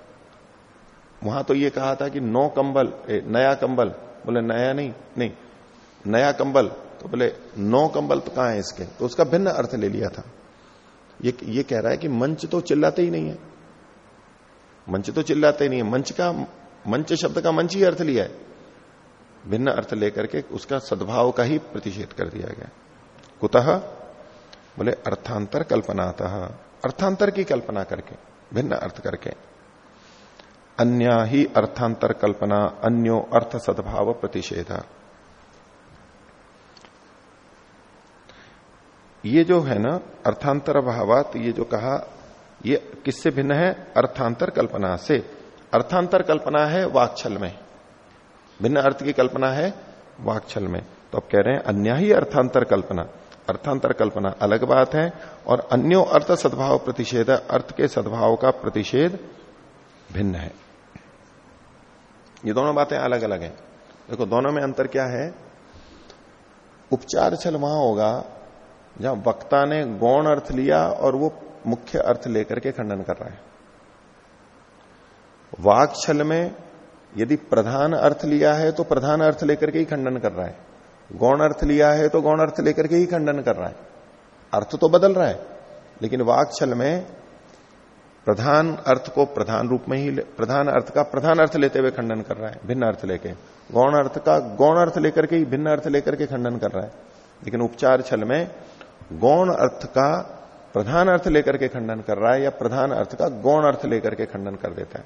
वहाँ तो ये कहा था कि नो कंबल ए, नया कंबल। बोले नया नहीं नहीं नया कंबल। तो बोले नो कंबल तो कहाँ है इसके? तो उसका भिन्न अर्थ ले लिया था। ये ये कह रहा है कि मंच तो चिल्लाते ही नहीं है। मंच तो चिल्लाते ही नहीं है। मंच का मंच शब्द का मंच ही अर्थ लिया है। भिन्न अर्थ लेकर के उसका सद्भाव का ही प्रतिषेध कर दिया गया। कुतः? बोले, अर्थांतर कल्पनात। अर्थांतर की कल्पना करके, भिन्न अर्थ करके। अन्य ही अर्थांतर कल्पना, अन्यो अर्थ सद्भाव प्रतिषेध। ये जो है ना, अर्थांतर भावात ये जो कहा, ये किससे भिन्न है? अर्थांतर कल्पना से। अर्थांतर कल्पना है वाक्छल में। भिन्न अर्थ की कल्पना है वाक्छल में। तो अब कह रहे हैं अन्य ही अर्थांतर कल्पना। अर्थांतर कल्पना अलग बात है और अन्यो अर्थ सद्भाव प्रतिषेध, अर्थ के सद्भाव का प्रतिषेध भिन्न है। ये दोनों बातें अलग अलग हैं। देखो, दोनों में अंतर क्या है? उपचार छल वहाँ होगा, जहाँ वक्ता ने गौण अर्थ लिया और वो मुख्य अर्थ लेकर के खंडन कर रहा है। वाक छल में यदि प्रधान अर्थ लिया है तो प्रधान अर्थ लेकर के ही खंडन कर रहा है। गौण अर्थ लिया है तो गौण अर्थ लेकर के ही खंडन कर रहा है। अर्थ तो बदल रहा है, लेकिन वाक छल में प्रधान अर्थ को प्रधान रूप में ही प्रधान अर्थ का प्रधान अर्थ लेते हुए खंडन कर रहा है, भिन्न अर्थ लेके। गौण अर्थ का गौण अर्थ लेकर के ही भिन्न अर्थ लेकर के खंडन कर रहा है। लेकिन उपचार छल में गौण अर्थ का प्रधान अर्थ लेकर के खंडन कर रहा है या प्रधान अर्थ का गौण अर्थ लेकर के खंडन कर देता है।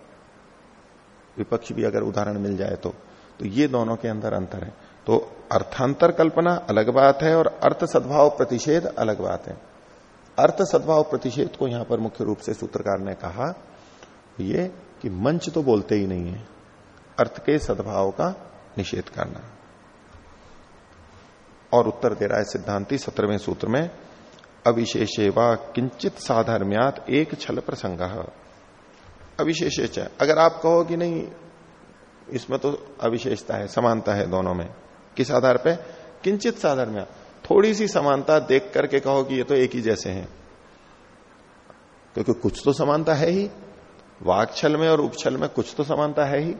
विपक्ष भी अगर उदाहरण मिल जाए तो तो ये दोनों के अंदर अंतर है। तो अर्थांतर कल्पना अलग बात है और अर्थ सद्भाव प्रतिषेध अलग बात है। अर्थ सद्भाव प्रतिषेध को यहाँ पर मुख्य रूप से सूत्रकार ने कहा ये कि मंच तो बोलते ही नहीं है, अर्थ के सद्भाव का निषेध करना। और उत्तर दे रहा है सिद्धांति सत्रहवें सूत्र में अविशेषे व किंचित साधर्म्यात एक छल प्रसंग। अविशेष अगर आप कहो कि नहीं, इसमें तो अविशेषता है, समानता है दोनों में। किस आधार पे? किंचित साधर्म्या थोड़ी सी समानता देख करके कहो कि ये तो एक ही जैसे हैं। क्योंकि कुछ तो समानता है ही। वाक्छल में और उपछल में कुछ तो समानता है ही।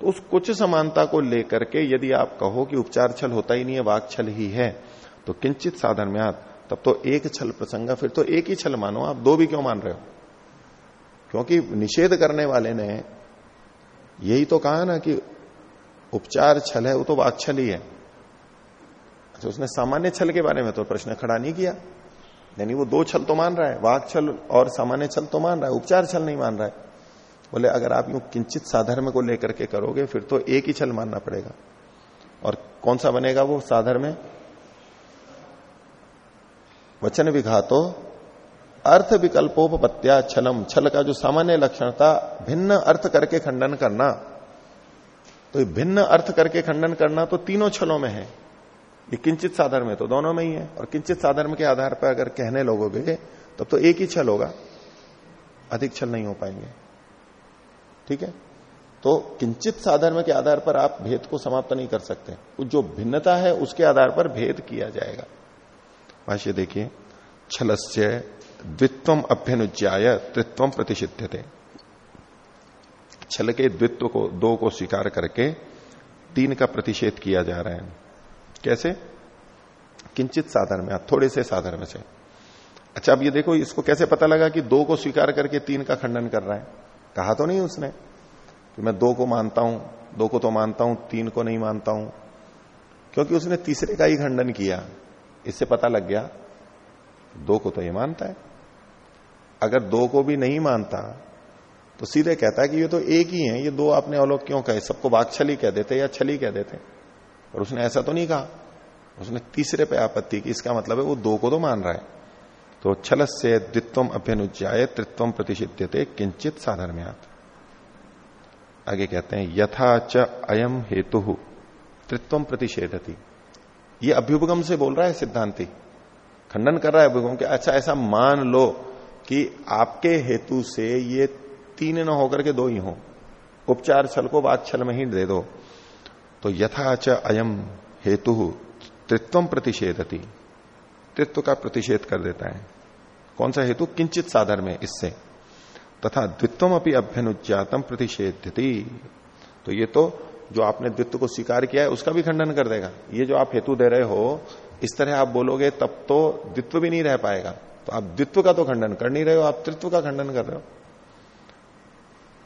तो उस कुछ समानता को लेकर के यदि आप कहो कि उपचार छल होता ही नहीं है वाक छल ही है तो किंचित साधन में आप तब तो एक छल प्रसंग, फिर तो एक ही छल मानो आप, दो भी क्यों मान रहे हो? क्योंकि निषेध करने वाले ने यही तो कहा ना कि उपचार छल है, वो तो वाक छल ही है। अच्छा उसने सामान्य छल के बारे में तो प्रश्न खड़ा नहीं किया। यानी वो दो छल तो मान रहा है वाक छल और सामान्य छल तो मान रहा है, उपचार छल नहीं मान रहा है। बोले, अगर आप यूँ किंचित साधर्म को लेकर के करोगे, फिर तो एक ही छल मानना पड़ेगा। और कौन सा बनेगा वो साधर्म वचन विघातो अर्थ विकल्पोपत्या छलम छल का जो सामान्य लक्षण था, भिन्न अर्थ करके खंडन करना। तो भिन्न अर्थ करके खंडन करना तो तीनों छलों में है। ये किंचित साधर्म है तो दोनों में ही है, और किंचित साधर्म के आधार पर अगर कहने लोगोगे तब तो एक ही छल होगा। अधिक छल नहीं हो पाएँगे। ठीक है? तो किंचित साधर्म के आधार पर आप भेद को समाप्त नहीं कर सकते। जो भिन्नता है, उसके आधार पर भेद किया जाएगा। भाष्य देखिए, छलस्य द्वित्व अभ्यनुज्ञाय तृत्व प्रतिषिध्य थे छल के द्वित्व को, दो को स्वीकार करके तीन का प्रतिषेध किया जा रहा है। कैसे? किंचित साधन में थोड़े से साधन में से। अच्छा अब ये देखो, इसको कैसे पता लगा कि दो को स्वीकार करके तीन का खंडन कर रहा है? कहा तो नहीं उसने कि मैं दो को मानता हूँ, दो को तो मानता हूँ, तीन को नहीं मानता हूँ। क्योंकि उसने तीसरे का ही खंडन किया। इससे पता लग गया, दो को तो ये मानता है। अगर दो को भी नहीं मानता तो सीधे कहता है कि ये तो एक ही है, ये दो आपने अवलोक क्यों कहे? सबको बाग छली कह देते या छली कह देते? और उसने ऐसा तो नहीं कहा। उसने तीसरे पे आपत्ति की, इसका मतलब है वो दो को तो मान रहा है। तो छल से द्वित्व अभ्यनुज्ञाए तृत्व प्रतिषिध्य किंचित साधर्म्यात। आगे कहते हैं, यथा च अयम हेतु तृत्व प्रतिषेधती। ये अभ्युपगम से बोल रहा है सिद्धांति। खंडन कर रहा है अभ्युपगम के अच्छा ऐसा मान लो कि आपके हेतु से ये तीन न होकर के दो ही हो। उपचार छल को छल में ही दे दो। तो यथाच अयम हेतु तृत्व प्रतिषेधती। तृत्व का प्रतिषेध कर देता है। कौन सा हेतु? किंचित साधन में इससे। तथा द्वित्वम अपनी अभ्यनुज्ञातम प्रतिषेधती तो ये तो जो आपने द्वित्व को स्वीकार किया है, उसका भी खंडन कर देगा। ये जो आप हेतु दे रहे हो, इस तरह आप बोलोगे, तब तो द्वित्व भी नहीं रह पाएगा। तो आप द्वित्व का तो खंडन कर नहीं रहे हो, आप तृत्व का खंडन कर रहे हो।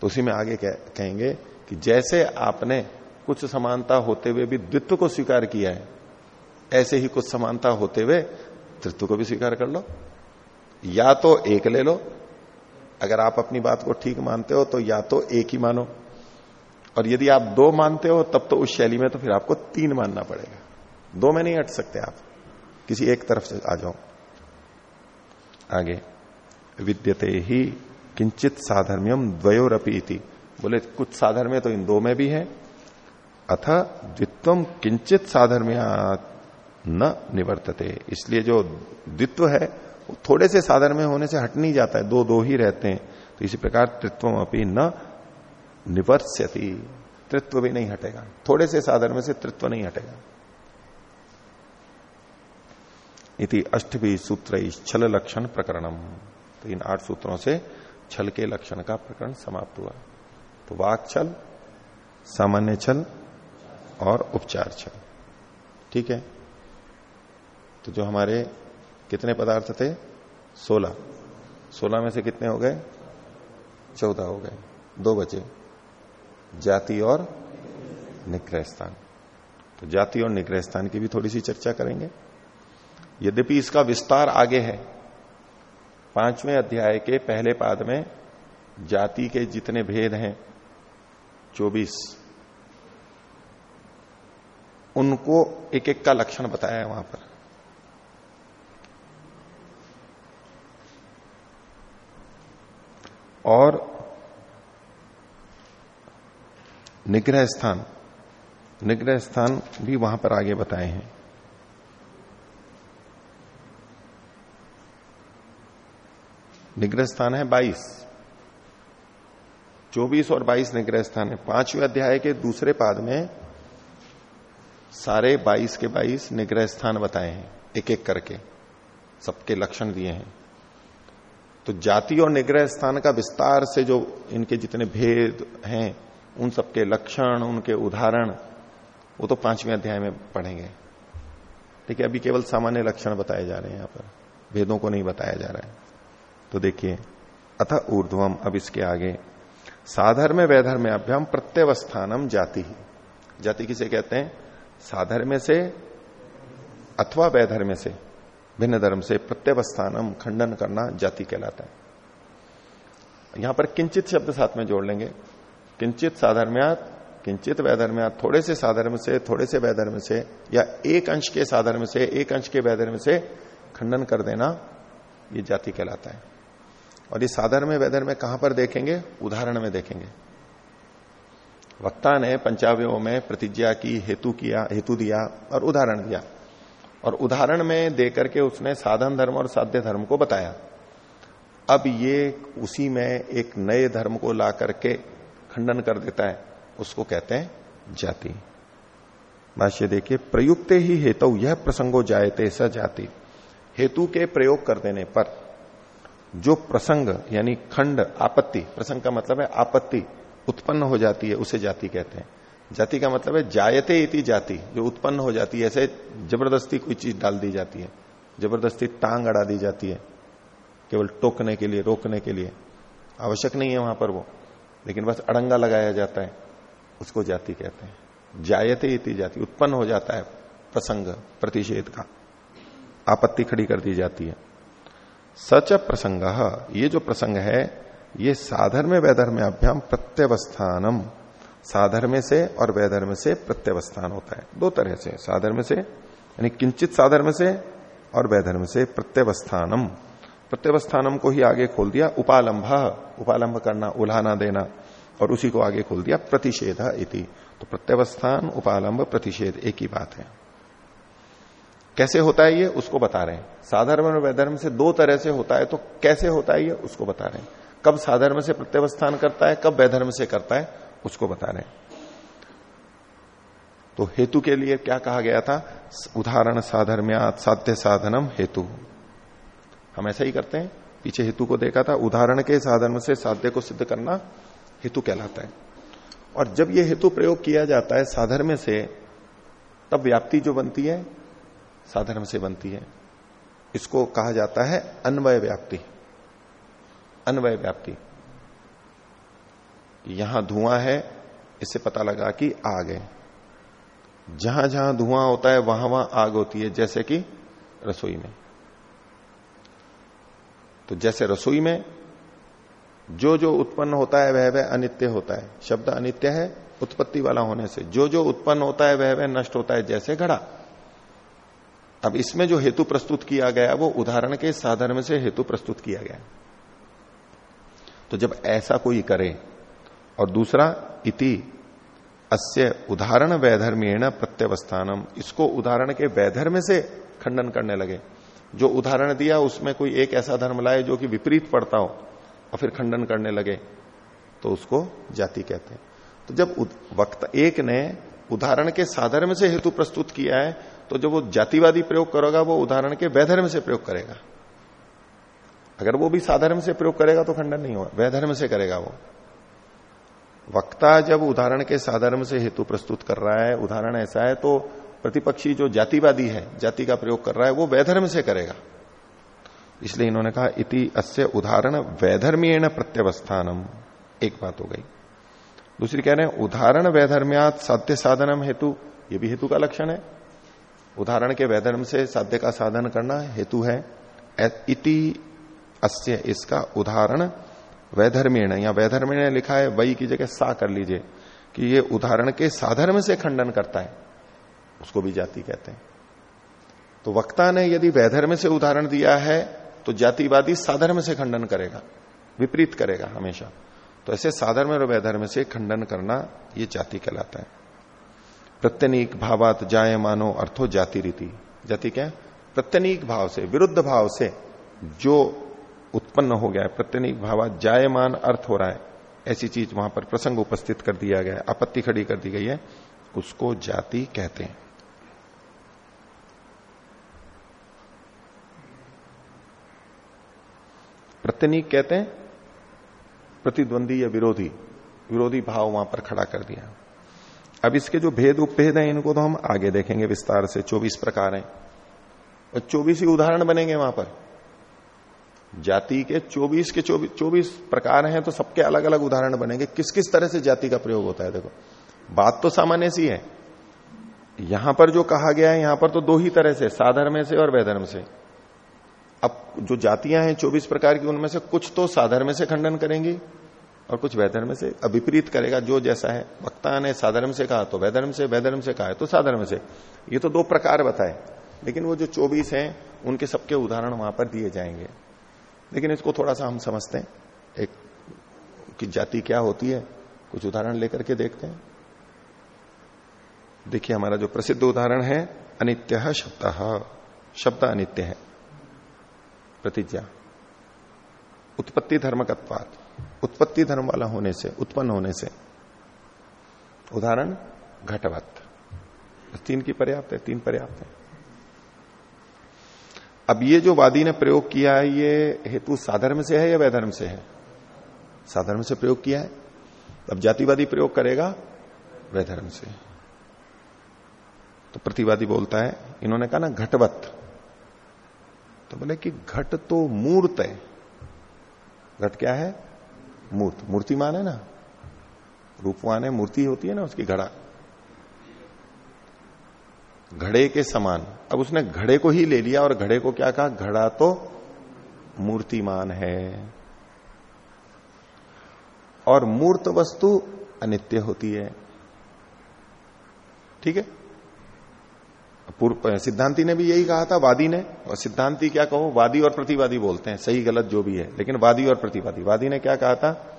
तो उसी में आगे कहेंगे कि जैसे आपने कुछ समानता होते हुए भी द्वित्व को स्वीकार किया है, ऐसे ही कुछ समानता होते हुए तृत्व को भी स्वीकार कर लो। या तो एक ले लो। अगर आप अपनी बात को ठीक मानते हो तो या तो एक ही मानो। और यदि आप दो मानते हो, तब तो उस शैली में तो फिर आपको तीन मानना पड़ेगा। दो में नहीं हट सकते आप। किसी एक तरफ़ से आ जाओ। आगे। विद्यते ही किंचित साधर्म्यम द्वयोरपी बोले, कुछ साधर्म्य तो इन दो में भी है। अथ द्वित्व किंचित साधर्म्या न निवर्तते। इसलिए जो द्वित्व है, वो थोड़े से साधन में होने से हट नहीं जाता है। दो दो ही रहते हैं। तो इसी प्रकार तृत्व अपनी न निवर्त्यति तृत्व भी नहीं हटेगा। थोड़े से साधन में से तृत्व नहीं हटेगा। इति अष्टवी सूत्र छल लक्षण प्रकरणम। तो इन आठ सूत्रों से छल के लक्षण का प्रकरण समाप्त हुआ। तो वाक छल, सामान्य छल और उपचार छल। ठीक है? तो जो हमारे कितने पदार्थ थे? सोलह। सोलह में से कितने हो गए? चौदह हो गए। दो बचे। जाति और निग्रह स्थान। तो जाति और निग्रह स्थान की भी थोड़ी सी चर्चा करेंगे। यद्यपि इसका विस्तार आगे है। पाँचवें अध्याय के पहले पाद में जाति के जितने भेद हैं, चौबीस। उनको एक एक का लक्षण बताया है वहाँ पर। और निग्रह स्थान निग्रह स्थान भी वहाँ पर आगे बताए हैं। निग्रह स्थान है 22 24 और 22 निग्रह स्थान है। पाँचवें अध्याय के दूसरे पाद में सारे 22 के 22 निग्रह स्थान बताए हैं एक एक करके। सबके लक्षण दिए हैं। तो जाति और निग्रह स्थान का विस्तार से जो इनके जितने भेद हैं, उन सबके लक्षण, उनके उदाहरण, वो तो पाँचवें अध्याय में पढ़ेंगे। ठीक है अभी केवल सामान्य लक्षण बताए जा रहे हैं यहाँ पर। भेदों को नहीं बताया जा रहा है। तो देखिए, अथ ऊर्ध्वम अब इसके आगे। साधर्म वैधर्म अभ्याम प्रत्यवस्थानम जाति। ही जाति किसे कहते हैं? साधर्म से अथवा वैधर्म से। भिन्न धर्म से प्रत्यवस्थानम खंडन करना जाति कहलाता है। यहाँ पर किंचित शब्द साथ में जोड़ लेंगे। किंचित साधर्म्यात, किंचित वैधर्म्यात, थोड़े से साधर्म से, थोड़े से वैधर्म से, या एक अंश के साधर्म से, एक अंश के वैधर्म से खंडन कर देना ये जाति कहलाता है। और ये साधर्म में कहाँ पर देखेंगे? उदाहरण में देखेंगे। वक्ता ने पंचावयों में प्रतिज्ञा की, हेतु किया, हेतु दिया और उदाहरण दिया। और उदाहरण में देकर के उसने साधन धर्म और साध्य धर्म को बताया। अब ये उसी में एक नए धर्म को ला करके खंडन कर देता है। उसको कहते हैं जाति। भाष्य देखिए, प्रयुक्त ही हेतु यह प्रसंगो जायते स जाति। हेतु के प्रयोग कर देने पर जो प्रसंग, यानी खंड, आपत्ति, प्रसंग का मतलब है आपत्ति उत्पन्न हो जाती है, उसे जाति कहते हैं। जाति का मतलब है जायते इति जाति, जो उत्पन्न हो जाती है, ऐसे ज़बरदस्ती कोई चीज़ डाल दी जाती है। ज़बरदस्ती टांग अड़ा दी जाती है, केवल टोकने के लिए, रोकने के लिए। आवश्यक नहीं है वहाँ पर वो, लेकिन बस अड़ंगा लगाया जाता है, उसको जाति कहते हैं। जायते इति जाति, उत्पन्न हो जाता है प्रसंग, प्रतिषेध का। आपत्ति खड़ी कर दी जाती है। सच प्रसंग, ये जो प्रसंग है, ये साधर्म वैधर्म अभ्याम प्रत्यवस्थानम। साधर्म से और वैधर्म से प्रत्यवस्थान होता है। दो तरह से साधर्म से, यानी किंचित साधर्म से और वैधर्म से प्रत्यवस्थानम। प्रत्यवस्थानम को ही आगे खोल दिया, उपालंभ। उपालंभ करना, उल्हाना देना, और उसी को आगे खोल दिया, प्रतिषेध इति। तो प्रत्यवस्थान उपालंब प्रतिषेध एक ही बात है। कैसे होता है ये? उसको बता रहे हैं। साधर्म और वैधर्म से दो तरह से होता है तो कैसे होता है ये? उसको बता रहे हैं। कब साधर्म से प्रत्यवस्थान करता है, कब वैधर्म से करता है, उसको बता रहे हैं। तो हेतु के लिए क्या कहा गया था? उदाहरण साधर्म्यात साध्य साधनम हेतु। हम ऐसा ही करते हैं। पीछे हेतु को देखा था। उदाहरण के साधन से साध्य को सिद्ध करना हेतु कहलाता है। और जब यह हेतु प्रयोग किया जाता है साधर्म से, तब व्याप्ति जो बनती है साधर्म से बनती है। इसको कहा जाता है अन्वय व्याप्ति। अन्वय व्याप्ति। यहाँ धुआँ है, इससे पता लगा कि आग है। जहाँ जहाँ धुआँ होता है, वहाँ वहाँ आग होती है, जैसे कि रसोई में। तो जैसे रसोई में जो जो उत्पन्न होता है, वह वह अनित्य होता है। शब्द अनित्य है, उत्पत्ति वाला होने से। जो जो उत्पन्न होता है, वह वह नष्ट होता है, जैसे घड़ा। अब इसमें जो हेतु प्रस्तुत किया गया, वो उदाहरण के साधर्म से हेतु प्रस्तुत किया गया। तो जब ऐसा कोई करे, और दूसरा, इति, अस्य उदाहरण वैधर्मेण प्रत्यवस्थानम, इसको उदाहरण के वैधर्म से खंडन करने लगे। जो उदाहरण दिया, उसमें कोई एक ऐसा धर्म लाए जो कि विपरीत पड़ता हो, और फिर खंडन करने लगे तो उसको जाति कहते हैं। तो जब वक्त एक ने उदाहरण के साधर्म से हेतु प्रस्तुत किया है तो जब वो जातिवादी प्रयोग करेगा, वो उदाहरण के वैधर्म से प्रयोग करेगा। अगर वो भी साधर्म से प्रयोग करेगा तो खंडन नहीं होगा। वैधर्म से करेगा वो। वक्ता जब उदाहरण के साधर्म से हेतु प्रस्तुत कर रहा है, उदाहरण ऐसा है तो प्रतिपक्षी जो जातिवादी है, जाति का प्रयोग कर रहा है, वो वैधर्म से करेगा। इसलिए इन्होंने कहा, इति अस्य उदाहरण वैधर्मीण प्रत्यवस्थानम। एक बात हो गई। दूसरी कह रहे हैं, उदाहरण वैधर्म्यात साध्य साधनम हेतु, ये भी हेतु का लक्षण है। उदाहरण के वैधर्म से साध्य का साधन करना हेतु है। इति अस्य इसका उदाहरण वैधर्मीण, या वैधर्मीण लिखा है वही की जगह सा कर लीजिए, कि ये उदाहरण के साधर्म से खंडन करता है। उसको भी जाति कहते हैं। तो वक्ता ने यदि वैधर्म से उदाहरण दिया है तो जातिवादी साधर्म से खंडन करेगा, विपरीत करेगा हमेशा। तो ऐसे साधर्म और वैधर्म से खंडन करना ये जाति कहलाता है। प्रत्यनीक भावात जाय मानो अर्थो जाति रीति। जाति क्या? प्रत्यनीक भाव से, विरुद्ध भाव से जो उत्पन्न हो गया है, प्रत्यनिक भावात जायमान अर्थ हो रहा है, ऐसी चीज़ वहाँ पर प्रसंग उपस्थित कर दिया गया है, आपत्ति खड़ी कर दी गई है, उसको जाति कहते हैं। प्रत्यनीक कहते हैं, प्रतिद्वंदी या विरोधी विरोधी भाव वहाँ पर खड़ा कर दिया। अब इसके जो भेद उपभेद हैं, इनको तो हम आगे देखेंगे विस्तार से। 24 प्रकार हैं। और चौबीस ही उदाहरण बनेंगे वहाँ पर। जाति के 24 के 24 24 प्रकार हैं तो सबके अलग अलग उदाहरण बनेंगे। किस किस तरह से जाति का प्रयोग होता है, देखो। बात तो सामान्य सी है। यहाँ पर जो कहा गया है, यहाँ पर तो दो ही तरह से, साधर्म से और वैधर्म से। अब जो जातियाँ हैं 24 प्रकार की, उनमें से कुछ तो साधर्म से खंडन करेंगी। और कुछ वैधर्म से अभिप्रीत करेगा, जो जैसा है। वक्ता ने साधर्म से कहा तो वैधर्म से वैधर्म से कहा है तो साधर्म से। ये तो दो प्रकार बताए। लेकिन वो जो 24 हैं, उनके सबके उदाहरण वहाँ पर दिए जाएँगे। लेकिन इसको थोड़ा सा हम समझते हैं। एक, कि जाति क्या होती है, कुछ उदाहरण लेकर के देखते हैं। देखिए, हमारा जो प्रसिद्ध उदाहरण है, अनित्य शब्द। शब्द अनित्य है। प्रतिज्ञा। उत्पत्ति धर्मकत्वात। उत्पत्ति धर्म वाला होने से, उत्पन्न होने से। उदाहरण, घटवत। तीन की पर्याप्त है, तीन पर्याप्त है। अब ये जो वादी ने प्रयोग किया है, ये हेतु साधर्म से है या वैधर्म से है? साधर्म से प्रयोग किया है। अब जातिवादी प्रयोग करेगा, वैधर्म से। तो प्रतिवादी बोलता है, इन्होंने कहा ना, घटवत। तो बोले कि घट तो मूर्त है। घट क्या है? मूर्त, मूर्तिमान है ना? रूपवान है, मूर्ति होती है ना उसकी, घड़ा। घड़े के समान। अब उसने घड़े को ही ले लिया और घड़े को क्या कहा? घड़ा तो मूर्तिमान है। और मूर्त वस्तु अनित्य होती है। ठीक है? पूर्व सिद्धांति ने भी यही कहा था, वादी ने। और सिद्धांति क्या कहो? वादी और प्रतिवादी बोलते हैं, सही गलत जो भी है। लेकिन वादी और प्रतिवादी, वादी ने क्या कहा था?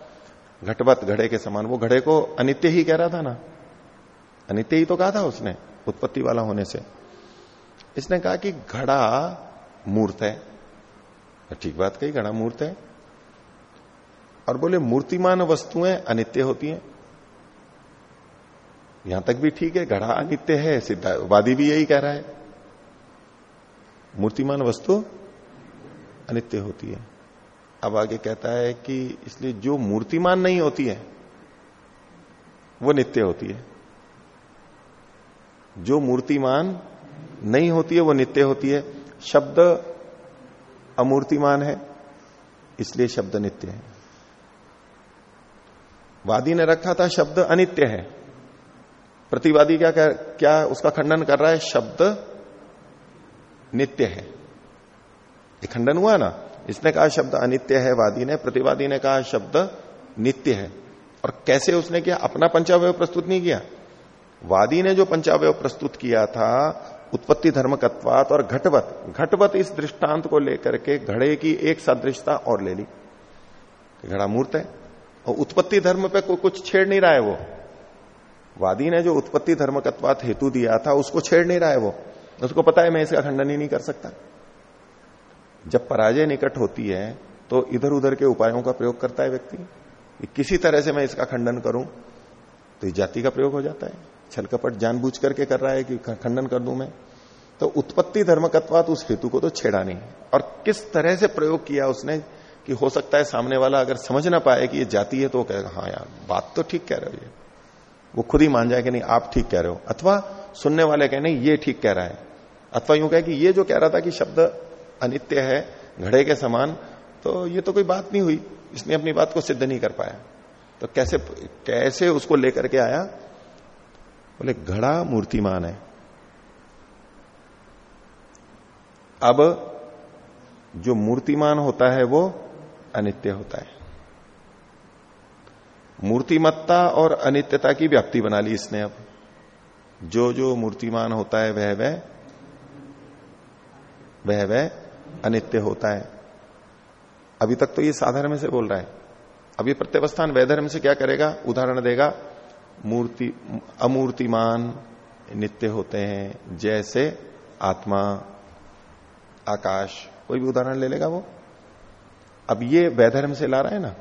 घटवत घड़े के समान, वो घड़े को अनित्य ही कह रहा था ना? अनित्य ही तो कहा था उसने, उत्पत्ति वाला होने से। इसने कहा कि घड़ा मूर्त है। ठीक बात कही, घड़ा मूर्त है। और बोले, मूर्तिमान वस्तुएँ अनित्य होती हैं। यहाँ तक भी ठीक है घड़ा अनित्य है सिद्धावादी भी यही कह रहा है। मूर्तिमान वस्तु अनित्य होती है। अब आगे कहता है कि इसलिए जो मूर्तिमान नहीं होती है, वो नित्य होती है। जो मूर्तिमान नहीं होती है, वो नित्य होती है। शब्द अमूर्तिमान है, इसलिए शब्द नित्य है। वादी ने रखा था, शब्द अनित्य है। प्रतिवादी क्या कर, क्या उसका खंडन कर रहा है? शब्द नित्य है। ये खंडन हुआ ना? इसने कहा शब्द अनित्य है वादी ने प्रतिवादी ने कहा शब्द नित्य है। और कैसे उसने किया? अपना पंचावय प्रस्तुत नहीं किया। वादी ने जो पंचावय प्रस्तुत किया था उत्पत्ति धर्मकत्वात और घटवत घटवत इस दृष्टांत को लेकर के घड़े की एक सदृशता और ले ली। घड़ा मूर्त है और उत्पत्ति धर्म पे कोई कुछ छेड़ नहीं रहा है वो। वादी ने जो उत्पत्ति धर्मकत्वात हेतु दिया था, उसको छेड़ नहीं रहा है वो। उसको पता है मैं इसका खंडन ही नहीं कर सकता। जब पराजय निकट होती है तो इधर उधर के उपायों का प्रयोग करता है व्यक्ति। किसी तरह से मैं इसका खंडन करूँ तो जाति का प्रयोग हो जाता है। छल कपट जानबूझ करके कर रहा है कि खंडन कर दू मैं। तो उत्पत्ति धर्मकत्वात उस हेतु को तो छेड़ा नहीं। और किस तरह से प्रयोग किया उसने कि हो सकता है सामने वाला अगर समझ ना पाए कि ये जाति है तो कहेगा हाँ यार, बात तो ठीक कह रहे हो ये। वो खुद ही मान जाए कि नहीं, आप ठीक कह रहे हो। अथवा सुनने वाले कहे, नहीं, ये ठीक कह रहा है। अथवा यूँ कहे कि ये जो कह रहा था कि शब्द अनित्य है, घड़े के समान तो ये तो कोई बात नहीं हुई। इसने अपनी बात को सिद्ध नहीं कर पाया। तो कैसे कैसे उसको लेकर के आया? बोले, घड़ा मूर्तिमान है। अब जो मूर्तिमान होता है, वो अनित्य होता है। मूर्तिमत्ता और अनित्यता की व्याप्ति बना ली इसने अब। जो जो मूर्तिमान होता है, वह वह वह वह अनित्य होता है। अभी तक तो ये साधर्म से बोल रहा है। अभी प्रत्यवस्थान वैधर्म से क्या करेगा? उदाहरण देगा, मूर्ति, अमूर्तिमान नित्य होते हैं, जैसे आत्मा, आकाश, कोई भी उदाहरण ले लेगा वो? अब ये वैधर्म से ला रहा है ना?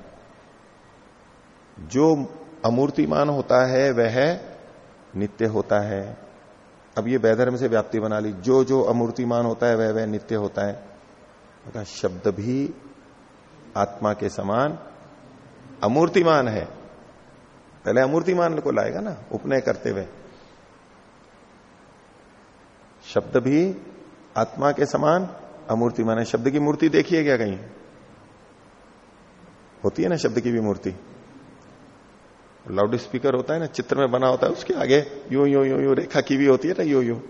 जो अमूर्तिमान होता है, वह नित्य होता है। अब ये वैधर्म से व्याप्ति बना ली। जो जो अमूर्तिमान होता है, वह वह नित्य होता है। शब्द भी आत्मा के समान अमूर्तिमान है, पहले अमूर्तिमान को लाएगा ना, उपनय करते हुए। शब्द भी आत्मा के समान अमूर्तिमान है। शब्द की मूर्ति देखिए क्या कहीं। होती है ना शब्द की भी मूर्ति? लाउड स्पीकर होता है ना, चित्र में बना होता है, उसके आगे यो यो यो यो रेखा की भी होती है ना, यो यो।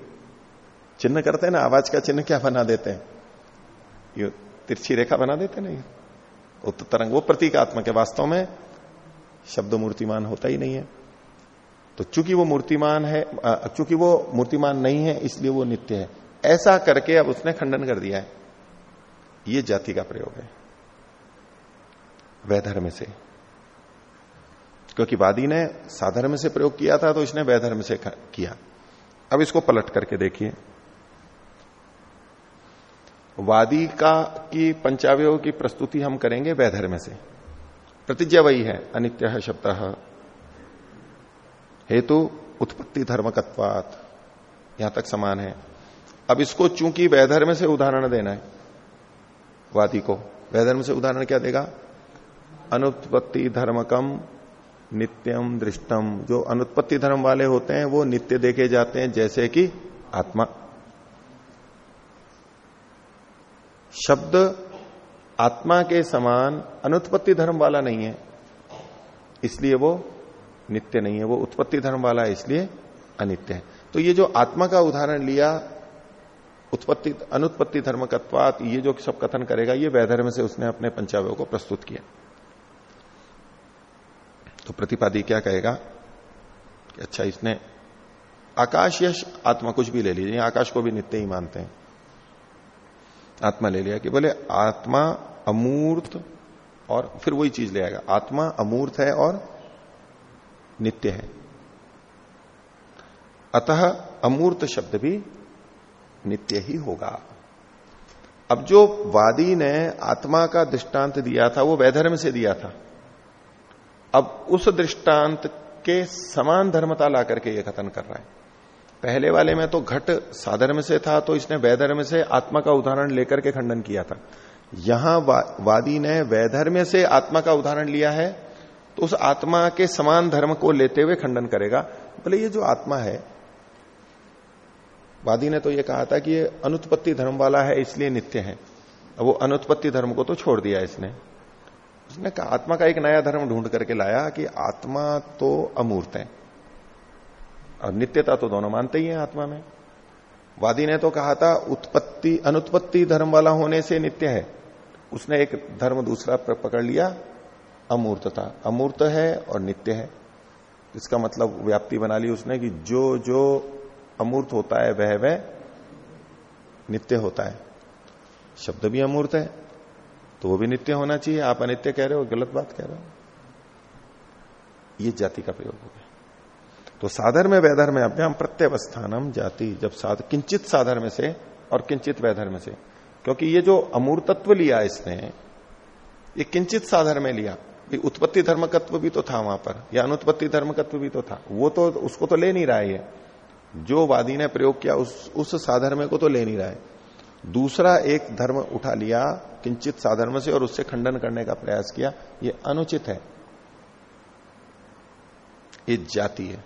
चिन्ह करते हैं ना, आवाज़ का चिन्ह क्या बना देते हैं? यो तिरछी रेखा बना देते हैं ना वो तो तरंग, वो प्रतीकात्मक है, वास्तव में शब्द मूर्तिमान होता ही नहीं है। तो चूँकि वो मूर्तिमान है चूँकि वो मूर्तिमान नहीं है, इसलिए वो नित्य है। ऐसा करके अब उसने खंडन कर दिया है। ये जाति का प्रयोग है। वैधर्म से। क्योंकि वादी ने साधर्म से प्रयोग किया था तो इसने वैधर्म से किया। अब इसको पलट करके देखिए। वादी का की पंचावय की प्रस्तुति हम करेंगे वैधर्म से। प्रतिज्ञा वही है, अनित्य, शब्द। हेतु, उत्पत्ति धर्मकत्वात। यहाँ तक समान है। अब इसको चूँकि वैधर्म से उदाहरण देना है, वादी को, वैधर्म से उदाहरण क्या देगा? अनुत्पत्ति धर्मकम नित्यम दृष्टम जो अनुत्पत्ति धर्म वाले होते हैं, वो नित्य देखे जाते हैं, जैसे कि आत्मा। शब्द आत्मा के समान अनुत्पत्ति धर्म वाला नहीं है, इसलिए वो नित्य नहीं है। वो उत्पत्ति धर्म वाला है, इसलिए अनित्य है। तो ये जो आत्मा का उदाहरण लिया, उत्पत्ति, अनुत्पत्ति धर्म धर्मकत्वात, ये जो सब कथन करेगा, ये वैधर्म से उसने अपने पंचावय को प्रस्तुत किया। तो प्रतिपादी क्या कहेगा? कि अच्छा इसने आकाश यश, आत्मा कुछ भी ले लीजिए आकाश को भी नित्य ही मानते हैं। आत्मा ले लिया कि बोले, आत्मा अमूर्त और फिर वही चीज़ ले आएगा। आत्मा अमूर्त है और नित्य है। अतः अमूर्त शब्द भी नित्य ही होगा। अब जो वादी ने आत्मा का दृष्टांत दिया था, वो वैधर्म से दिया था। अब उस दृष्टांत के समान धर्मता ला करके ये कथन कर रहा है। पहले वाले में तो घट साधर्म से था तो इसने वैधर्म से आत्मा का उदाहरण लेकर के खंडन किया था। यहाँ वा, वादी ने वैधर्म से आत्मा का उदाहरण लिया है तो उस आत्मा के समान धर्म को लेते हुए खंडन करेगा। बोले ये जो आत्मा है वादी ने तो ये कहा था कि ये अनुत्पत्ति धर्म वाला है इसलिए नित्य है। वो अनुत्पत्ति धर्म को तो छोड़ दिया इसने। उसने कहा, आत्मा का एक नया धर्म ढूंढ करके लाया कि आत्मा तो अमूर्त है। और नित्यता तो दोनों मानते ही हैं आत्मा में। वादी ने तो कहा था, उत्पत्ति, अनुत्पत्ति धर्म वाला होने से नित्य है। उसने एक धर्म दूसरा पकड़ लिया अमूर्तता अमूर्त है और नित्य है। इसका मतलब व्याप्ति बना ली उसने कि जो जो अमूर्त होता है, वह वह नित्य होता है। शब्द भी अमूर्त है। तो वो भी नित्य होना चाहिए। आप अनित्य कह रहे हो, गलत बात कह रहे हो। ये जाति का प्रयोग हो गया। तो साधर्म वैधर्म अभ्याम प्रत्यवस्थानम जाति, जब साध, किंचित साधर्म से और किंचित वैधर्म से। क्योंकि ये जो अमूर्तत्व लिया इसने, ये किंचित साधर्म में लिया। उत्पत्ति धर्मकत्व भी तो था वहाँ पर, या अनुत्पत्ति धर्मकत्व भी तो था। वो तो उसको तो ले नहीं रहा है जो वादी ने प्रयोग किया, उस उस साधर्म को तो ले नहीं रहा है। दूसरा एक धर्म उठा लिया किंचित साधर्म से और उससे खंडन करने का प्रयास किया, ये अनुचित है। ये जाति है।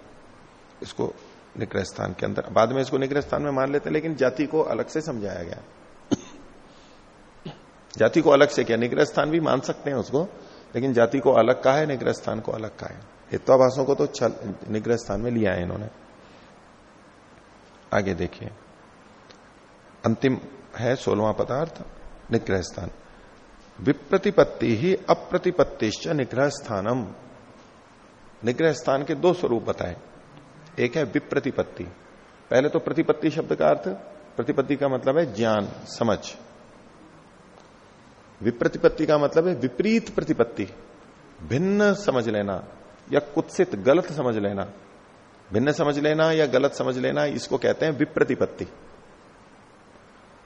इसको निग्रह स्थान के अंदर, बाद में इसको निग्रह स्थान में मान लेते लेकिन जाति को अलग से समझाया गया। जाति को अलग से क्या? निग्रह स्थान भी मान सकते हैं उसको, लेकिन जाति को अलग का है निग्रह स्थान को अलग का है। हित्वाभाषों को तो छल निग्रह स्थान में लिया है इन्होंने। आगे देखिए। अंतिम है सोलवा पदार्थ निग्रह स्थान विप्रतिपत्ति ही अप्रतिपत्तिश्च निग्रह स्थानम निग्रह स्थान के दो स्वरूप बताए। एक है विप्रतिपत्ति। पहले तो प्रतिपत्ति शब्द का अर्थ, प्रतिपत्ति का मतलब है ज्ञान, समझ। विप्रतिपत्ति का मतलब है विपरीत प्रतिपत्ति। भिन्न समझ लेना या कुत्सित गलत समझ लेना। भिन्न समझ लेना या गलत समझ लेना, इसको कहते हैं विप्रतिपत्ति।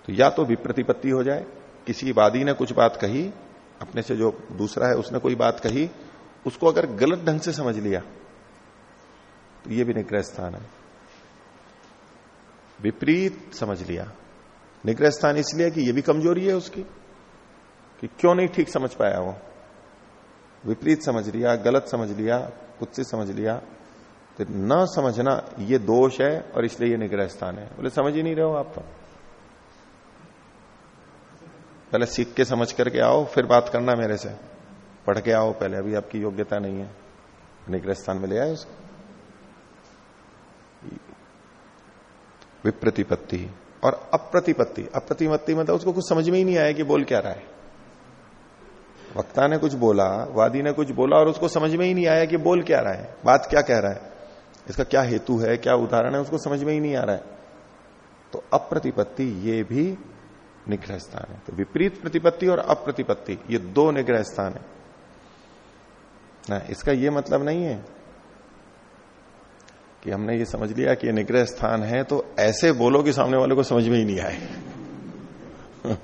तो या तो विप्रतिपत्ति हो जाए, किसी वादी ने कुछ बात कही, अपने से जो दूसरा है उसने कोई बात कही, उसको अगर गलत ढंग से समझ लिया तो ये भी निग्रह स्थान है। विपरीत समझ लिया। निग्रह स्थान इसलिए कि ये भी कमज़ोरी है उसकी, कि क्यों नहीं ठीक समझ पाया वो। विपरीत समझ लिया, गलत समझ लिया, कुछ से समझ लिया तो न समझना ये दोष है और इसलिए ये निग्रह स्थान है। बोले, समझ ही नहीं रहे हो आप तो। पहले सीख के समझ करके आओ, फिर बात करना मेरे से। पढ़ के आओ पहले, अभी आपकी योग्यता नहीं है। निग्रह स्थान में ले आए उसको। विप्रतिपत्ति और अप्रतिपत्ति। अप्रतिपत्ति मतलब उसको कुछ समझ में ही नहीं आया कि बोल क्या रहा है। वक्ता ने कुछ बोला, वादी ने कुछ बोला और उसको समझ में ही नहीं आया कि बोल क्या रहा है। बात क्या कह रहा है। इसका क्या हेतु है, क्या उदाहरण है, उसको समझ में ही नहीं आ रहा है। तो अप्रतिपत्ति, ये भी निग्रह स्थान है। तो विपरीत प्रतिपत्ति और अप्रतिपत्ति, ये दो निग्रह स्थान है। ना, इसका ये मतलब नहीं है कि हमने ये समझ लिया कि निग्रह स्थान है तो ऐसे बोलो कि सामने वाले को समझ में ही नहीं आए।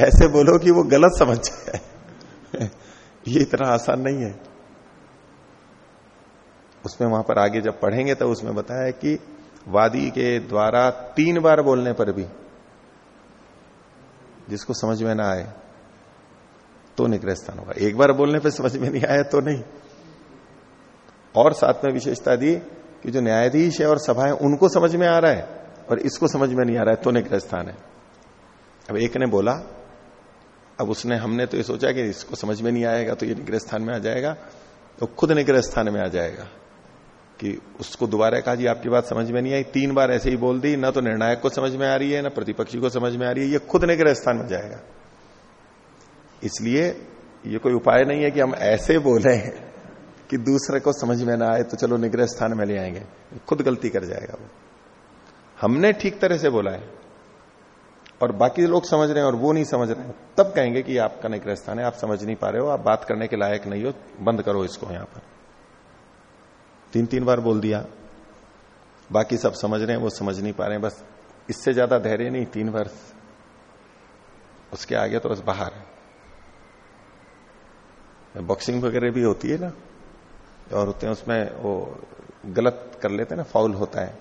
ऐसे बोलो कि वो गलत समझ जाए ये इतना आसान नहीं है। उसमें वहाँ पर आगे जब पढ़ेंगे तो उसमें बताया कि वादी के द्वारा तीन बार बोलने पर भी जिसको समझ में ना आए तो निग्रह स्थान होगा। एक बार बोलने पर समझ में नहीं आया तो नहीं। और साथ में विशेषता दी कि जो न्यायाधीश है और सभा है, उनको समझ में आ रहा है और इसको समझ में नहीं आ रहा है तो निग्रह स्थान है। अब एक ने बोला, अब उसने, हमने तो ये सोचा कि इसको समझ में नहीं आएगा तो ये निग्रह स्थान में आ जाएगा तो खुद निग्रह स्थान में आ जाएगा। कि उसको दोबारा कहा, जी, आपकी बात समझ में नहीं आई। तीन बार ऐसे ही बोल दी, ना तो निर्णायक को समझ में आ रही है, ना प्रतिपक्षी को समझ में आ रही है, ये खुद निग्रह स्थान में जाएगा। इसलिए ये कोई उपाय नहीं है कि हम ऐसे बोले कि दूसरे को समझ में ना आए तो चलो निग्रह स्थान में ले आएँगे। खुद गलती कर जाएगा वो। हमने ठीक तरह से बोला है, और बाकी लोग समझ रहे हैं और वो नहीं समझ रहे हैं, तब कहेंगे कि आपका निग्रह स्थान है, आप समझ नहीं पा रहे हो, आप बात करने के लायक नहीं हो, बंद करो इसको यहाँ पर। तीन तीन बार बोल दिया। बाकी सब समझ रहे हैं, वो समझ नहीं पा रहे हैं, बस इससे ज़्यादा धैर्य नहीं, तीन बार। उसके आगे तो बस बाहर है। बॉक्सिंग वगैरह भी होती है ना, और होते हैं उसमें वो गलत कर लेते हैं ना, फाउल होता है।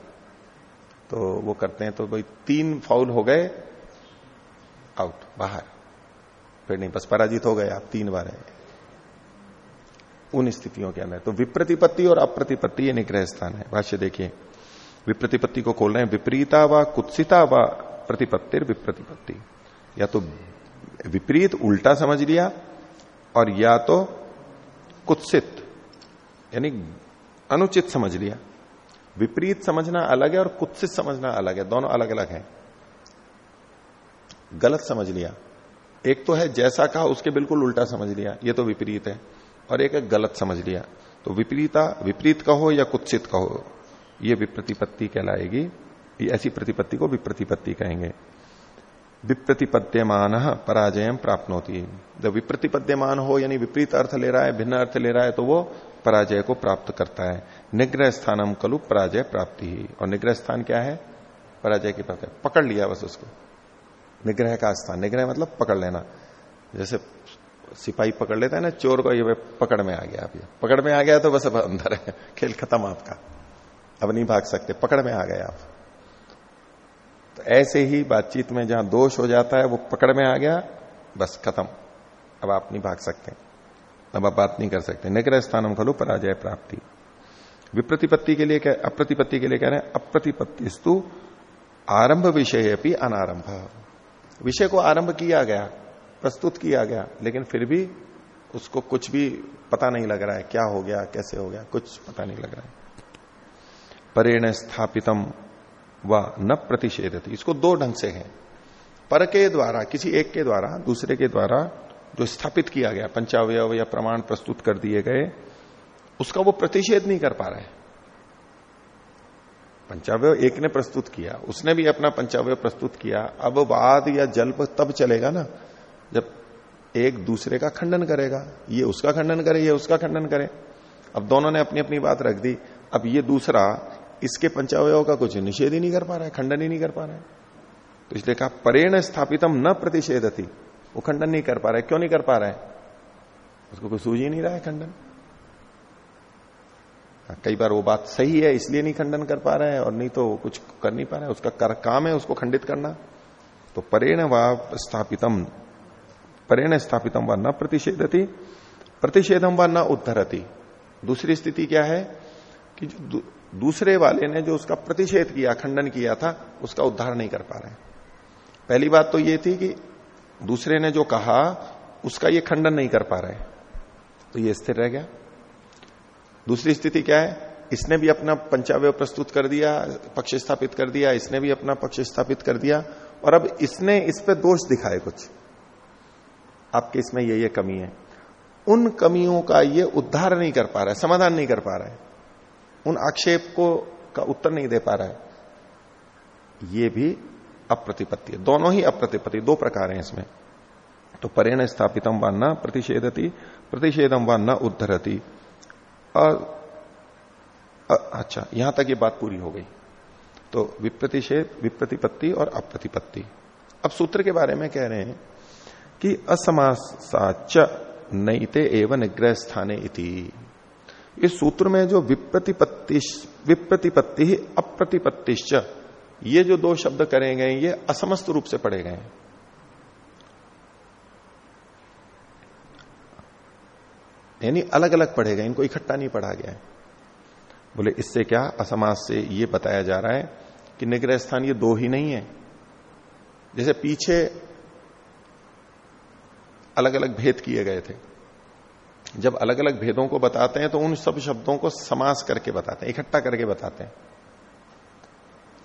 तो वो करते हैं तो भाई तीन फाउल हो गए, आउट, बाहर। फिर नहीं, बस पराजित हो गए आप, तीन बार उन स्थितियों के अंदर। तो विप्रतिपत्ति और अप्रतिपत्ति ये निग्रह स्थान है। भाष्य देखिए। विप्रतिपत्ति को खोल रहे हैं। विपरीता व कुत्सिता व प्रतिपत्तिर विप्रतिपत्ति। या तो विपरीत उल्टा समझ लिया और या तो कुत्सित यानी अनुचित समझ लिया। विपरीत समझना अलग है और कुत्सित समझना अलग है। दोनों अलग अलग है। गलत समझ लिया। एक तो है जैसा कहा, उसके बिल्कुल उल्टा समझ लिया। ये तो विपरीत है। और एक गलत समझ लिया। तो विपरीता, विपरीत कहो या कुत्सित कहो, ये विप्रतिपत्ति कहलाएगी। ऐसी प्रतिपत्ति को विप्रतिपत्ति कहेंगे। विप्रतिपद्यमान पराजय प्राप्त होती है जब विप्रतिपद्यमान हो यानी विपरीत अर्थ ले रहा है, भिन्न अर्थ ले रहा है तो वो पराजय को प्राप्त करता है। निग्रह स्थानम कलु पराजय प्राप्ति ही। और निग्रह स्थान क्या है? पराजय की प्राप्ति। पकड़ लिया बस उसको। निग्रह का स्थान। निग्रह मतलब पकड़ लेना। जैसे सिपाही पकड़ लेता है ना, चोर को ये पकड़ में आ गया अब ये। पकड़ में आ गया तो बस अब अंदर है, खेल खत्म आपका। अब नहीं भाग सकते, पकड़ में आ गए आप। तो ऐसे ही बातचीत में जहाँ दोष हो जाता है, वो पकड़ में आ गया, बस खत्म। अब आप नहीं भाग सकते। अब आप बात नहीं कर सकते। निग्रह स्थानम खलु पराजय प्राप्ति। विप्रतिपत्ति के लिए क्या अप्रतिपत्ति के लिए कह रहे हैं अप्रतिपत्ति स्तु आरंभ विषय अपनी अनारंभ। विषय को आरंभ किया गया। प्रस्तुत किया गया, लेकिन फिर भी उसको कुछ भी पता नहीं लग रहा है, क्या हो गया, कैसे हो गया, कुछ पता नहीं लग रहा है। परेण स्थापितम व न प्रतिषेधती। इसको दो ढंग से है। पर के द्वारा, किसी एक के द्वारा, दूसरे के द्वारा जो स्थापित किया गया पंचावय या प्रमाण प्रस्तुत कर दिए गए, उसका वो प्रतिषेध नहीं कर पा रहा है। पंचावय एक ने प्रस्तुत किया, उसने भी अपना पंचावय प्रस्तुत किया, अब वाद या जल्प तब चलेगा ना जब एक दूसरे का खंडन करेगा ये उसका खंडन करे ये उसका खंडन करे। अब दोनों ने अपनी अपनी बात रख दी। अब ये दूसरा इसके पंचावयों का कुछ निषेध ही नहीं कर पा रहा है खंडन ही नहीं कर पा रहा है। तो इसलिए कहा परेण स्थापितम न प्रतिषेध थी वो खंडन नहीं कर पा रहा है। क्यों नहीं कर पा रहा है? उसको कोई सूझ ही नहीं रहा है खंडन। हाँ, कई बार वो बात सही है इसलिए नहीं खंडन कर पा रहा है और नहीं तो कुछ कर नहीं पा रहा है। उसका कर, काम है उसको खंडित करना। तो परेण व स्थापितम परेण स्थापितम व न प्रतिषेधती प्रतिषेधम व न उद्धरती। दूसरी स्थिति क्या है कि जो दूसरे वाले ने जो उसका प्रतिषेध किया, खंडन किया था, उसका उद्धार नहीं कर पा रहे पहली बात तो ये थी कि दूसरे ने जो कहा, उसका ये खंडन नहीं कर पा रहे तो ये स्थिर रह गया। दूसरी स्थिति क्या है? इसने भी अपना पंचावय प्रस्तुत कर दिया, पक्ष स्थापित कर दिया, इसने भी अपना पक्ष स्थापित कर दिया, और अब इसने इस पे दोष दिखाए कुछ। आपके इसमें ये ये कमी है। उन कमियों का ये उद्धार नहीं कर पा रहा है, समाधान नहीं कर पा रहा है। उन आक्षेप को, का उत्तर नहीं दे पा रहा है। ये भी अप्रतिपत्ति है। दोनों ही अप्रतिपत्ति, दो प्रकार हैं इसमें। तो परेण स्थापितम व न प्रतिषेधती, प्रतिषेधम व न उद्धरती। और अच्छा यहाँ तक ये बात पूरी हो गई। तो विप्रतिषेध, विप्रतिपत्ति और अप्रतिपत्ति। अब सूत्र के बारे में कह रहे हैं कि असमासाच नईते एवं निग्रह स्थाने इति। इस सूत्र में जो विप्रतिपत्ति विप्रतिपत्ति अप्रतिपत्तिश्च, ये जो दो शब्द करे गए, ये असमस्त रूप से पढ़े गए। हैं यानी अलग अलग पढ़े गए, इनको इकट्ठा नहीं पढ़ा गया। है बोले, इससे क्या असमास से ये बताया जा रहा है कि निग्रह स्थान ये दो ही नहीं है। जैसे पीछे अलग अलग भेद किए गए थे। जब अलग अलग भेदों को बताते हैं तो उन सब शब्दों को समास करके बताते हैं, इकट्ठा करके बताते हैं।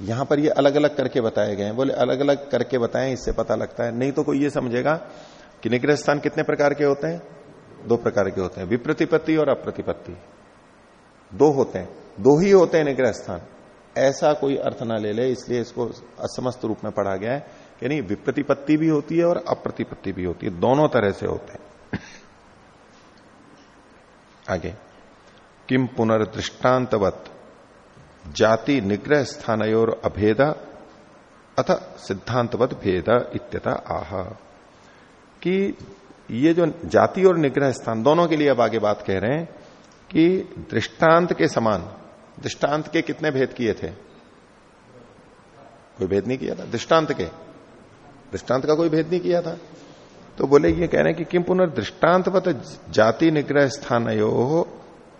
यहाँ पर ये अलग अलग करके बताए गए हैं। बोले अलग अलग करके बताएँ, इससे पता लगता है। नहीं तो कोई ये समझेगा कि निग्रह स्थान कितने प्रकार के होते हैं। दो प्रकार के होते हैं, विप्रतिपत्ति और अप्रतिपत्ति। दो होते हैं, दो ही होते हैं निग्रह स्थान ऐसा कोई अर्थ ना ले ले, इसलिए इसको असमस्त रूप में पढ़ा गया है। नहीं विप्रतिपत्ति भी होती है और अप्रतिपत्ति भी होती है। दोनों तरह से होते हैं। आगे। किम पुनर्दृष्टान्तवत जाति निग्रह स्थानयोर अभेद, अथ सिद्धांतवत भेद इत्यता आह। कि ये जो जाति और निग्रह स्थान, दोनों के लिए अब आगे बात कह रहे हैं कि दृष्टांत के समान, दृष्टांत के कितने भेद किए थे? कोई भेद नहीं किया था? दृष्टांत के। दृष्टांत का कोई भेद नहीं किया था। तो बोले, ये कह रहे हैं कि किम पुनर्दृष्टान्तवत जाति निग्रह स्थान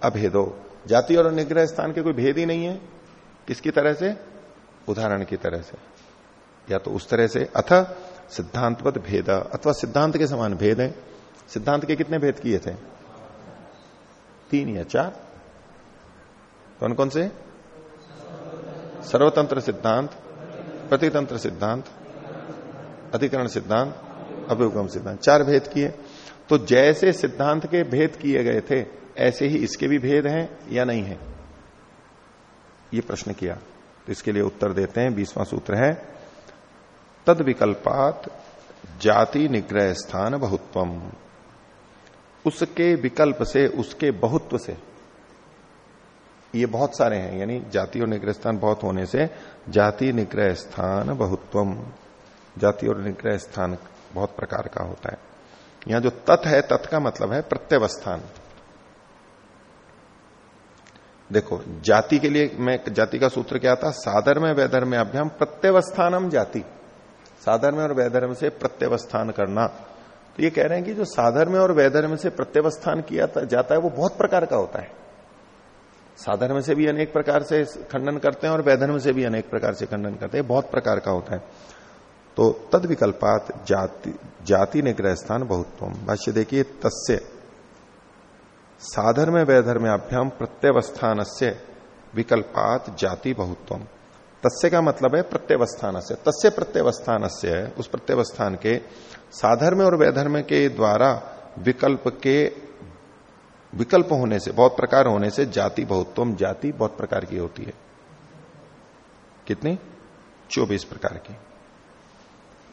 अभेदो। जाति और निग्रह स्थान के कोई भेद ही नहीं है। किसकी तरह से? उदाहरण की तरह से। या तो उस तरह से अथ सिद्धांतवत भेद, अथवा सिद्धांत के समान भेद है। सिद्धांत के कितने भेद किए थे? तीन या चार। कौन कौन से? सर्वतंत्र सिद्धांत, प्रतितंत्र सिद्धांत अधिकरण सिद्धांत अभ्युगम सिद्धांत, चार भेद किए। तो जैसे सिद्धांत के भेद किए गए थे, ऐसे ही इसके भी भेद हैं या नहीं है? ये प्रश्न किया। तो इसके लिए उत्तर देते हैं, बीसवां सूत्र है, तद विकल्पात जाति निग्रह स्थान बहुत्वम। उसके विकल्प से, उसके बहुत्व से, ये बहुत सारे हैं, यानी जाति और निग्रह स्थान बहुत होने से, जाति निग्रह स्थान बहुत्वम। जाति और निग्रह स्थान बहुत प्रकार का होता है। यहाँ जो तत् है, तत् का मतलब है प्रत्यवस्थान। देखो, जाति के लिए मैं, जाति का सूत्र क्या था? साधर में वैधर्म में अभ्याम प्रत्यवस्थानम जाति। साधर्म और वैधर्म से प्रत्यवस्थान करना। तो ये कह रहे हैं कि जो साधर्म और वैधर्म से प्रत्यवस्थान किया जाता है, वो बहुत प्रकार का होता है। साधर्म से भी अनेक प्रकार से खंडन करते हैं और वैधर्म से भी अनेक प्रकार से खंडन करते हैं। बहुत प्रकार का होता है। तो तद विकल्पात जाति जाति निग्रह स्थान बहुत्वम भाष्य देखिए, तस्य साधर्म वैधर्म अभ्याम प्रत्यवस्थान से विकल्पात जाति बहुत्वम तस्य का मतलब है प्रत्यवस्थान से तस्य प्रत्यवस्थान से उस प्रत्यवस्थान के साधर्म और वैधर्म के द्वारा विकल्प के, विकल्प होने से, बहुत प्रकार होने से जाति बहुत्तम जाति बहुत प्रकार की होती है। कितनी? चौबीस प्रकार की।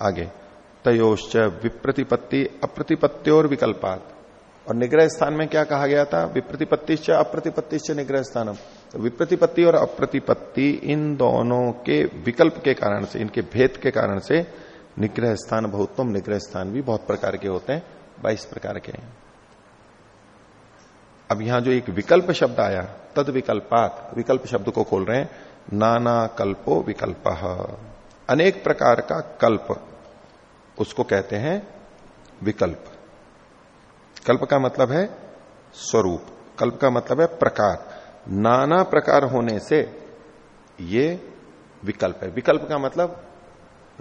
आगे। तयोश्च विप्रतिपत्ति अप्रतिपत्ति और विकल्पात। और निग्रह स्थान में क्या कहा गया था? विप्रतिपत्तिश्च अप्रतिपत्तिश्च निग्रह स्थानम तो विप्रतिपत्ति और अप्रतिपत्ति इन दोनों के विकल्प के कारण से, इनके भेद के कारण से निग्रह स्थान बहुत्तम निग्रह स्थान भी बहुत प्रकार के होते हैं, बाईस प्रकार के अब यहाँ जो एक विकल्प शब्द आया तद विकल्पात विकल्प शब्द को खोल रहे हैं, नाना कल्पो विकल्प। अनेक प्रकार का कल्प, उसको कहते हैं विकल्प। कल्प का मतलब है स्वरूप। कल्प का मतलब है प्रकार। नाना प्रकार होने से ये विकल्प है। विकल्प का मतलब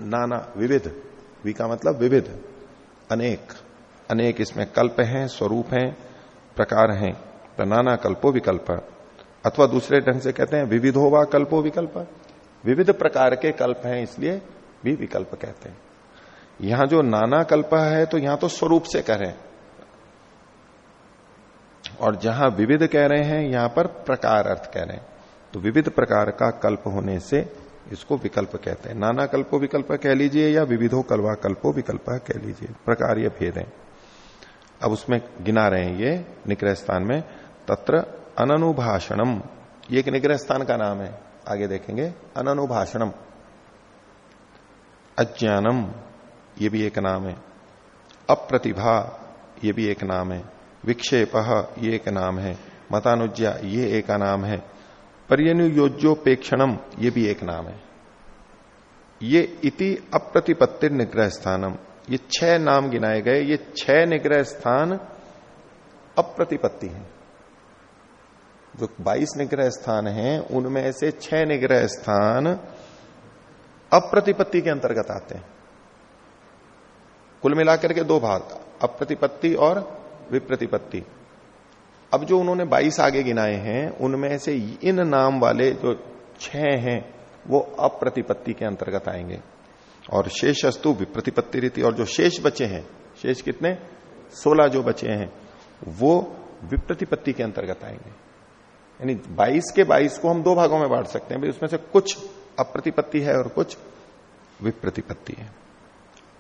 नाना, विविध। वि का मतलब विविध। अनेक। अनेक इसमें कल्प हैं, स्वरूप हैं, प्रकार हैं। तो नाना कल्पो विकल्प। अथवा दूसरे ढंग से कहते हैं विविधो व कल्पो विकल्प। विविध प्रकार के कल्प हैं, इसलिए भी विकल्प कहते हैं। यहाँ जो नाना कल्प है तो यहाँ तो स्वरूप से कह रहे हैं और जहाँ विविध कह रहे हैं, यहाँ पर प्रकार अर्थ कह रहे हैं। तो विविध प्रकार का कल्प होने से इसको विकल्प कहते हैं। नाना कल्पो विकल्प कह लीजिए, या विविधो कल्वा कल्पो विकल्प कह लीजिए। प्रकार ये भेद है। अब उसमें गिना रहे हैं ये निग्रह स्थान में। तत्र अननुभाषणम, ये एक निग्रह स्थान का नाम है। आगे देखेंगे, अननुभाषणम, अज्ञानम, ये भी एक नाम है। अप्रतिभा, ये भी एक नाम है। विक्षेप, ये एक नाम है। मतानुज्ञा, ये एक नाम है। पर्यनुयोज्योपेक्षणम, ये भी एक नाम है। ये इति अप्रतिपत्ति निग्रह स्थानम ये छह नाम गिनाए गए, ये छह निग्रह स्थान अप्रतिपत्ति है। जो 22 निग्रह स्थान हैं, उनमें से छह निग्रह स्थान अप्रतिपत्ति के अंतर्गत आते हैं। कुल मिलाकर के दो भाग, अप्रतिपत्ति और विप्रतिपत्ति। अब जो उन्होंने 22 आगे गिनाए हैं, उनमें से इन नाम वाले जो छह हैं, वो अप्रतिपत्ति के अंतर्गत आएँगे। और शेष अस्तु विप्रतिपत्ति रीति, और जो शेष बचे हैं, शेष कितने? 16 जो बचे हैं, वो विप्रतिपत्ति के अंतर्गत आएँगे। यानी 22 के 22 को हम दो भागों में बांट सकते हैं, भाई उसमें से कुछ अप्रतिपत्ति है और कुछ विप्रतिपत्ति है।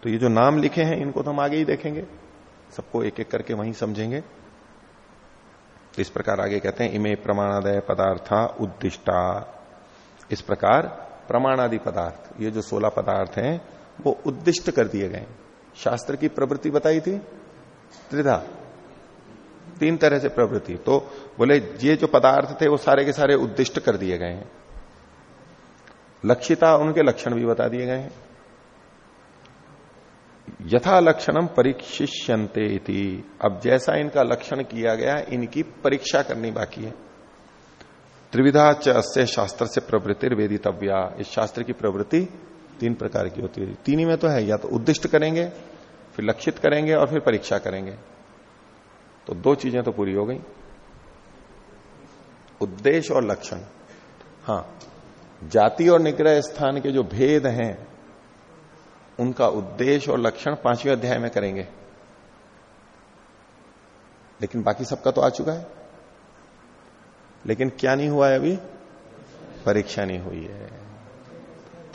तो ये जो नाम लिखे हैं, इनको तो हम आगे ही देखेंगे। सबको एक एक करके वहीं समझेंगे। तो इस प्रकार आगे कहते हैं, इमे प्रमाणादय पदार्था उद्दिष्टा। इस प्रकार प्रमाणादि पदार्थ, ये जो सोलह पदार्थ हैं, वो उद्दिष्ट कर दिए गए शास्त्र की प्रवृत्ति बताई थी? त्रिधा। तीन तरह से प्रवृत्ति। तो बोले, ये जो पदार्थ थे, वो सारे के सारे उद्दिष्ट कर दिए गए हैं। लक्षिता, उनके लक्षण भी बता दिए गए हैं। यथा लक्षणम परीक्षिष्यंते अब जैसा इनका लक्षण किया गया, इनकी परीक्षा करनी बाकी है। त्रिविधा च शास्त्र से प्रवृत्ति वेदितव्या। इस शास्त्र की प्रवृत्ति तीन प्रकार की होती है। तीन ही में तो है, या तो उद्दिष्ट करेंगे, फिर लक्षित करेंगे और फिर परीक्षा करेंगे। तो दो चीज़ें तो पूरी हो गई। उद्देश्य और लक्षण। हाँ जाति और निग्रह स्थान के जो भेद हैं, उनका उद्देश्य और लक्षण पाँचवें अध्याय में करेंगे। लेकिन बाकी सबका तो आ चुका है। लेकिन क्या नहीं हुआ है अभी? परीक्षा नहीं हुई है।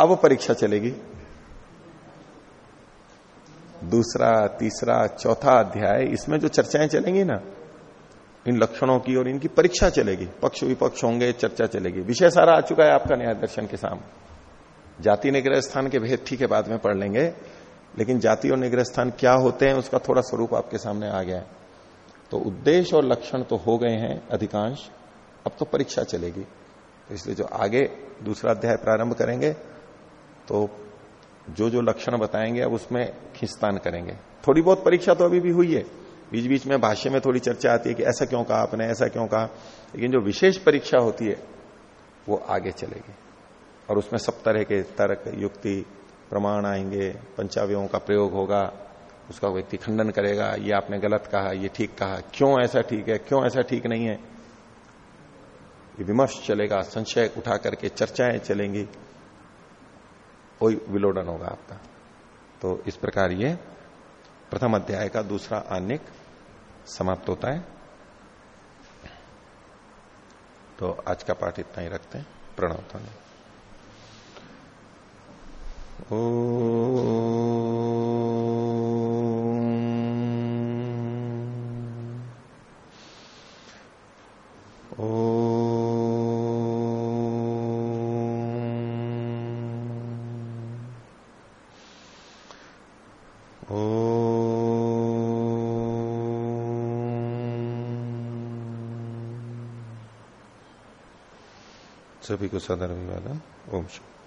अब परीक्षा चलेगी। दूसरा, तीसरा, चौथा अध्याय, इसमें जो चर्चाएँ चलेंगी ना इन लक्षणों की और इनकी परीक्षा चलेगी। पक्ष विपक्ष होंगे, चर्चा चलेगी। विषय सारा आ चुका है आपका न्याय दर्शन के सामने। जाति निग्रह स्थान के भेद ठीक है, बाद में पढ़ लेंगे। लेकिन जाति और निग्रह स्थान क्या होते हैं, उसका थोड़ा स्वरूप आपके सामने आ गया है। तो उद्देश्य और लक्षण तो हो गए हैं अधिकांश। अब तो परीक्षा चलेगी। तो इसलिए जो आगे दूसरा अध्याय प्रारंभ करेंगे तो जो जो लक्षण बताएँगे, अब उसमें खिंचतान करेंगे। थोड़ी बहुत परीक्षा तो अभी भी हुई है। बीच बीच में भाष्य में थोड़ी चर्चा आती है कि ऐसा क्यों कहा आपने, ऐसा क्यों कहा। लेकिन जो विशेष परीक्षा होती है, वो आगे चलेगी। और उसमें सब तरह के तर्क, युक्ति, प्रमाण आएँगे, पंचावयों का प्रयोग होगा, उसका व्यक्ति खंडन करेगा, ये आपने गलत कहा, ये ठीक कहा, क्यों ऐसा ठीक है, क्यों ऐसा ठीक नहीं है? ये विमर्श चलेगा, संशय उठा करके चर्चाएँ चलेंगी, कोई विलोडन होगा आपका। तो इस प्रकार ये प्रथम अध्याय का दूसरा आनिक समाप्त होता है तो आज का पाठ इतना ही रखते हैं प्रणवता ओ Oh. को सदर अभिवादन। ओम शुभ